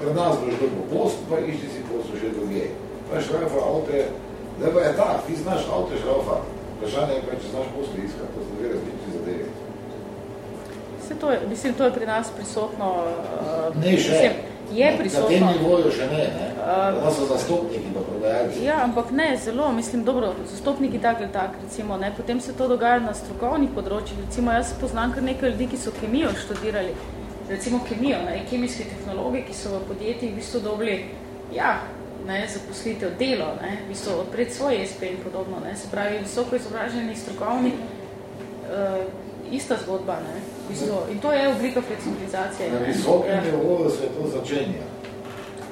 pred nas boš dobil post, pa išti si posto še druge. Pa šrafa avte, da pa je tak, ti znaš avte šrafa, vprašanje je pa, če znaš posto iskati, to so dve različni zadevi. Se to je, mislim, to je pri nas prisotno. Uh, ne še. Mislim, je prisotno. Na tem nivoju še ne, ne? Da so zastopniki pa prodajalci. Ja, ampak ne, zelo, mislim, dobro, zastopniki tak ali tak, recimo, ne, potem se to dogaja na strokovnih področjih, recimo, jaz poznam kar nekaj ljudi, ki so kemijo študirali, recimo kemijo, ne, kemijski tehnologi, ki so v podjetjih v bistvu dobili, ja, ne, zaposlitev, delo, ne, v bistvu odpred svoje SP in podobno, ne, se pravi, visoko izobraženi, strokovni, uh, ista zgodba, ne, In to je oblika fleksibilizacije. Na visokem ja. nivoju se to začenja.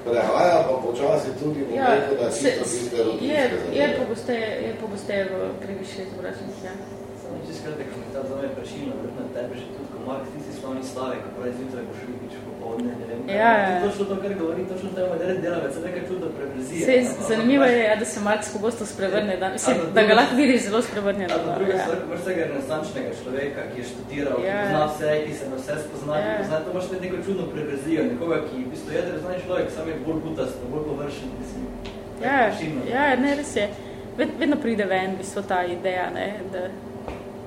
Prehaja pa počasi tudi v ja, reku, da to tiste je, je pogosteje, je pogosteje v previše izobraženih, ja. Samo če skratek, ko mi ta zame prešilno, vrtno tebe še tudi, ko Mark, ti si slavni stavek, ko pravi zjutraj boš vidič popovdne, ne vem. Ja, ja. To što to, kar govori, to što tebe dere delavec, se nekaj čudo prevezije. Se, zanimivo je, ja, da se Mark pogosto sprevrne, da, mislim, da ga lahko vidiš zelo sprevrnjen. A druga ja. stvar, ko imaš tega renesančnega človeka, ki je študiral, ja. ki pozna vse, ki se na vse spozna, ja. pozna, to imaš neko čudno preverzijo, nekoga, ki v bistvu je renesančni človek, sam je bolj butast, bolj površen, mislim. Ja, ja, ne, res je. Vedno pride ven, v bistvu ta ideja, ne, da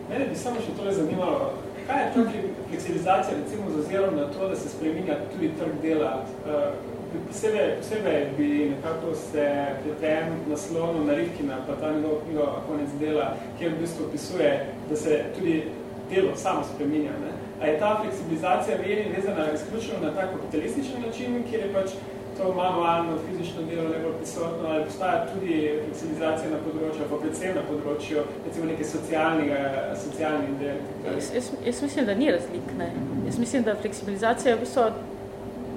Mene bi samo še tole zanimalo, kaj je tukaj fleksibilizacija recimo z ozirom na to, da se spreminja tudi trg dela? Uh, posebej, posebej bi nekako se pri tem naslovno na Rivkina, pa ta njegov knjigo Konec dela, kjer v bistvu opisuje, da se tudi delo samo spreminja. Ne? A je ta fleksibilizacija vezana izključno na ta kapitalistični način, kjer je pač to manualno, fizično delo najbolj prisotno, ali postaja tudi fleksibilizacija na področju, pa predvsem na področju recimo neke socialnega, socialnih del. Jaz, jaz, jaz mislim, da ni razlik, ne. Jaz mislim, da fleksibilizacija v bistvu,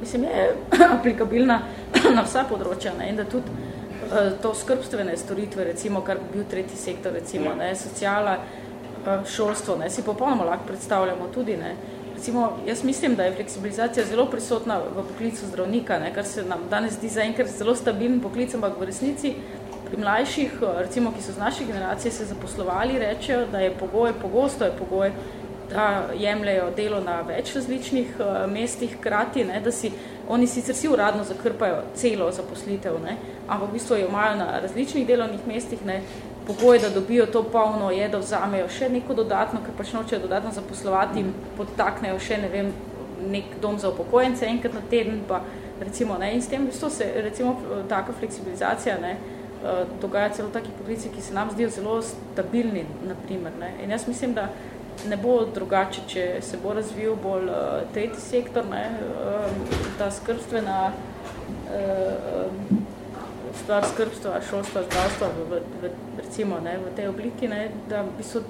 mislim, je <laughs> aplikabilna <clears throat> na vsa področja, ne, in da tudi uh, to skrbstvene storitve, recimo, kar bi bil tretji sektor, recimo, ne, sociala, uh, šolstvo, ne, si popolnoma lahko predstavljamo tudi, ne, recimo, jaz mislim, da je fleksibilizacija zelo prisotna v poklicu zdravnika, ne, kar se nam danes zdi zaenkrat zelo stabilen poklic, ampak v resnici pri mlajših, recimo, ki so z naše generacije se zaposlovali, rečejo, da je pogoj, pogosto je pogoj, da jemljajo delo na več različnih uh, mestih krati, ne, da si oni sicer si uradno zakrpajo celo zaposlitev, ne, ampak v bistvu jo imajo na različnih delovnih mestih, ne, pogoj, da dobijo to polno, je, da vzamejo še neko dodatno, ker pač nočejo dodatno zaposlovati in podtaknejo še, ne vem, nek dom za upokojence enkrat na teden, pa recimo, ne, in s tem bistvo se, recimo, taka fleksibilizacija, ne, eh, dogaja celo taki poklici, ki se nam zdijo zelo stabilni, naprimer, ne, in jaz mislim, da ne bo drugače, če se bo razvil bolj uh, tretji sektor, ne, uh, ta skrbstvena uh, stvar skrbstva, šolstva, zdravstva v, v, v, recimo, ne, v tej obliki, ne, da bi so,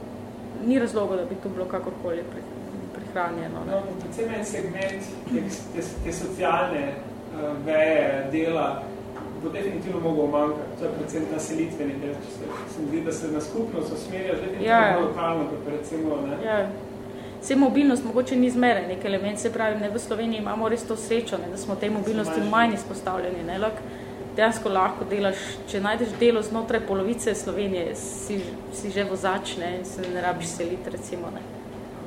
ni razloga, da bi to bilo kakorkoli pri, prihranjeno. Ne. No, predvsem en segment te, te, te socialne uh, veje dela bo definitivno mogel manjkati. To je predvsem naselitveni del, če se, se zdi, da se na skupnost osmerja definitivno ja, ja. lokalno, kot recimo, ne. Ja. Vse mobilnost mogoče ni zmeraj nek element, se pravi, ne, v Sloveniji imamo res to srečo, ne, da smo tej mobilnosti manj izpostavljeni. Ne, lak, dejansko lahko delaš, če najdeš delo znotraj polovice Slovenije, si, si že vozač, ne, in se ne rabiš seliti, recimo, ne.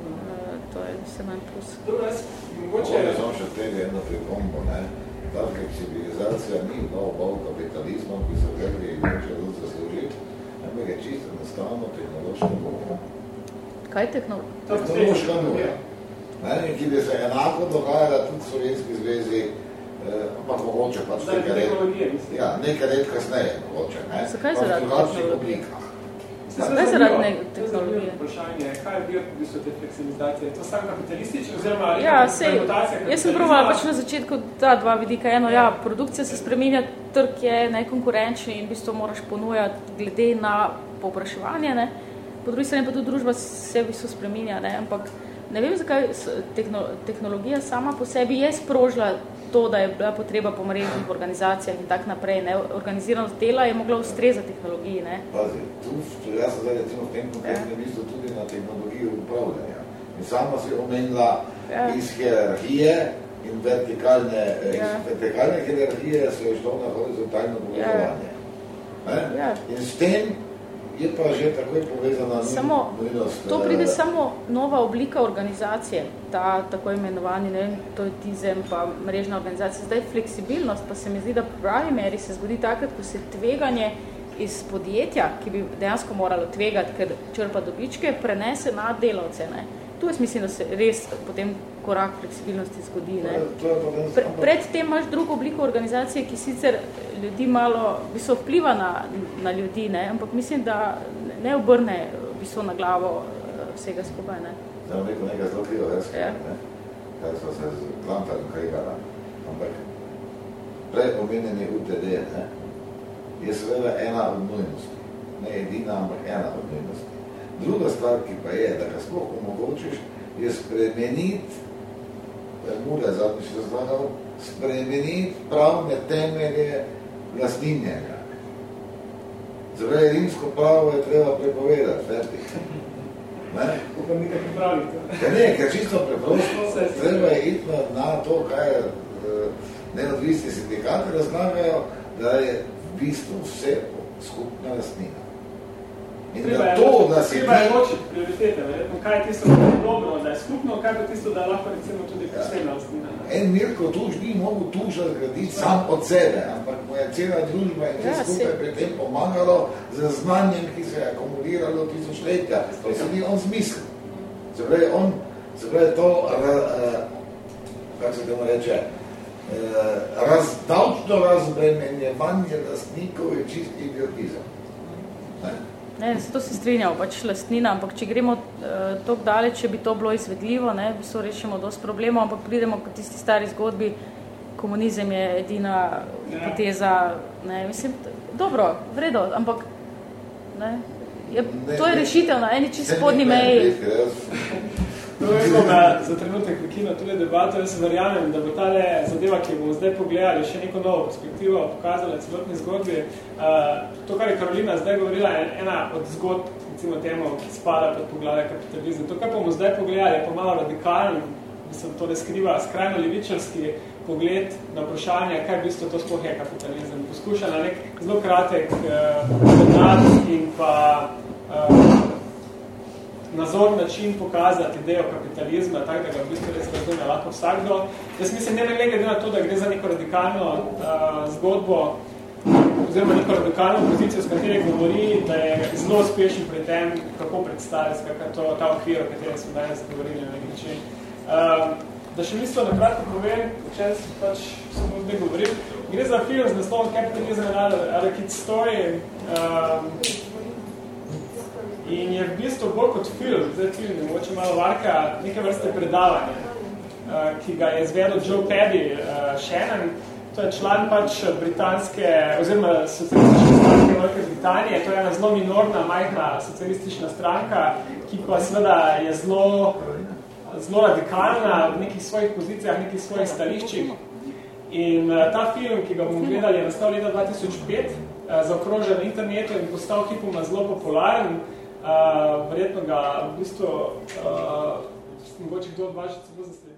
Uh, to je vse manj plus. Dobro, jaz mogoče... Ovo, samo še tega eno pripombo, ne. Taka civilizacija ni nov bol kapitalizmom, ki se vrli in neče da zaslužiti, ampak je čisto enostavno tehnološka nova. Kaj je tehnološka? Nova. Ne, ki bi se enako dogajala tudi v Slovenski zvezi, eh, ampak mogoče pač nekaj let, ja, nekaj let kasneje, mogoče, ne, Zakaj zaradi tehnologije? oblikah. Zakaj zaradi tehnologije? Vprašanje, kaj je bil v bistvu te fleksibilizacije? To sam kapitalistični oziroma Ja, sej, jaz sem provala pač na začetku ta dva vidika. Eno, ja, produkcija se spreminja, trg je nekonkurenčni in v bistvu moraš ponujati glede na povpraševanje, ne. Po drugi strani pa tudi družba se v bistvu spreminja, ne, ampak ne vem, zakaj tehnologija sama po sebi je sprožila to, da je bila potreba po mrežnih organizacijah in tak naprej. Ne. Organiziranost dela je mogla ustrezati tehnologiji. Ne. Pazi, tu, jaz sem zdaj recimo v tem konkretnem Ja. tudi na tehnologiji upravljanja. In sama si omenila Ja. iz hierarhije in vertikalne, Ja. iz vertikalne hierarhije se je šlo na horizontalno povezovanje. Ne? Ja. In s tem je pa že takoj povezana Samo, nujnost. to pride samo nova oblika organizacije, ta tako imenovani, ne vem, toetizem pa mrežna organizacija. Zdaj fleksibilnost pa se mi zdi, da v pravi meri se zgodi takrat, ko se tveganje iz podjetja, ki bi dejansko moralo tvegati, ker črpa dobičke, prenese na delavce. Ne. Tu jaz mislim, da se res potem korak fleksibilnosti zgodi. Ne. Pre, predtem imaš drugo obliko organizacije, ki sicer ljudi malo, bistvu vpliva na, na ljudi, ne? ampak mislim, da ne obrne v bistvu na glavo eh, vsega skupaj. Ne? Zdaj bom rekel nekaj zelo krivoverskega, Ja. ne? Kaj so se z Klantarjem kregala. Ampak prej omenjeni UTD ne? je seveda ena od nujnosti. Ne edina, ampak ena od nujnosti. Druga stvar, ki pa je, da ga sploh omogočiš, je spremeniti, Mure zadnjič razlagal, spremeniti pravne temelje vlastninjenja. Zdaj, rimsko pravo je treba prepovedati, fertik. Ne? Upam nekaj pripraviti. Ja, ne, ker čisto preprosto, treba je iti na, na to, kaj je eh, neodvisni sindikati razlagajo, da je v bistvu vse skupna lastnina. In Treba da je to, ločiti- da si treba je ti, ločiti prioritete, verjetno, kaj je tisto, kar je dobro, da je skupno, kaj pa tisto, da lahko recimo tudi posebna lastnina. en Mirko Tuž ni mogel Tuža zgraditi sam od sebe, ampak mu je cela družba in vse Ja, skupaj pri tem pomagalo z znanjem, ki se je akumuliralo tisočletja. To se ni on zmislil. Se pravi, on, se pravi, to, ra, eh, kako se temu reče, eh, razdavčno razbremenjevanje lastnikov je čist idiotizem. Ne? Ne, zato se strinjamo, pač lastnina, ampak če gremo uh, toliko daleč, če bi to bilo izvedljivo, ne, v bistvu rešimo dosti problemov, ampak pridemo k tisti stari zgodbi, komunizem je edina hipoteza, ne, mislim, dobro, vredo, ampak ne, je, Ne, to je ne. rešitev na eni čist spodnji ni meni meji. Res, ker jaz- To je bom eh, za trenutek prekinil tudi debato. Jaz verjamem, da bo tale zadeva, ki bomo zdaj pogledali, še neko novo perspektivo pokazala celotni zgodbi. Uh, to, kar je Karolina zdaj govorila, je ena od zgodb, recimo temu, ki spada pod poglavje kapitalizem. To, kar bomo zdaj pogledali, je pa malo radikalen, mislim, to ne skriva, skrajno levičarski pogled na vprašanje, kaj v bistvu to sploh je kapitalizem. Poskuša na nek zelo kratek uh, in pa uh, nazor način pokazati idejo kapitalizma, tako da ga v bistvu res razume lahko vsakdo. Jaz mislim, ne glede na to, da gre za neko radikalno uh, zgodbo, oziroma neko radikalno pozicijo, s katero govori, da je zelo uspešen pri tem, kako predstaviti skakaj to, ta okvir, o katerem smo danes govorili na nek način. Uh, da še mislim, na kratko povem, o čem pač sem zdaj govoril. Gre za film z naslovom Capitalism and Other Kids Story. Um, In je v bistvu bolj kot film, zdaj film je mogoče malo varka, neke vrste predavanje, eh, ki ga je izvedel Joe Paddy uh, Shannon. To je član pač britanske, oziroma socialistične stranke Velike Britanije. To je ena zelo minorna, majhna socialistična stranka, ki pa seveda je zelo, zelo radikalna v nekih svojih pozicijah, nekih svojih stališčih. In ta film, ki ga bomo gledali, je nastal leta 2005, uh, zaokrožen na internetu in postal hipoma zelo popularen. Uh, verjetno ga v bistvu, uh, mogoče kdo od vas celo zasledil.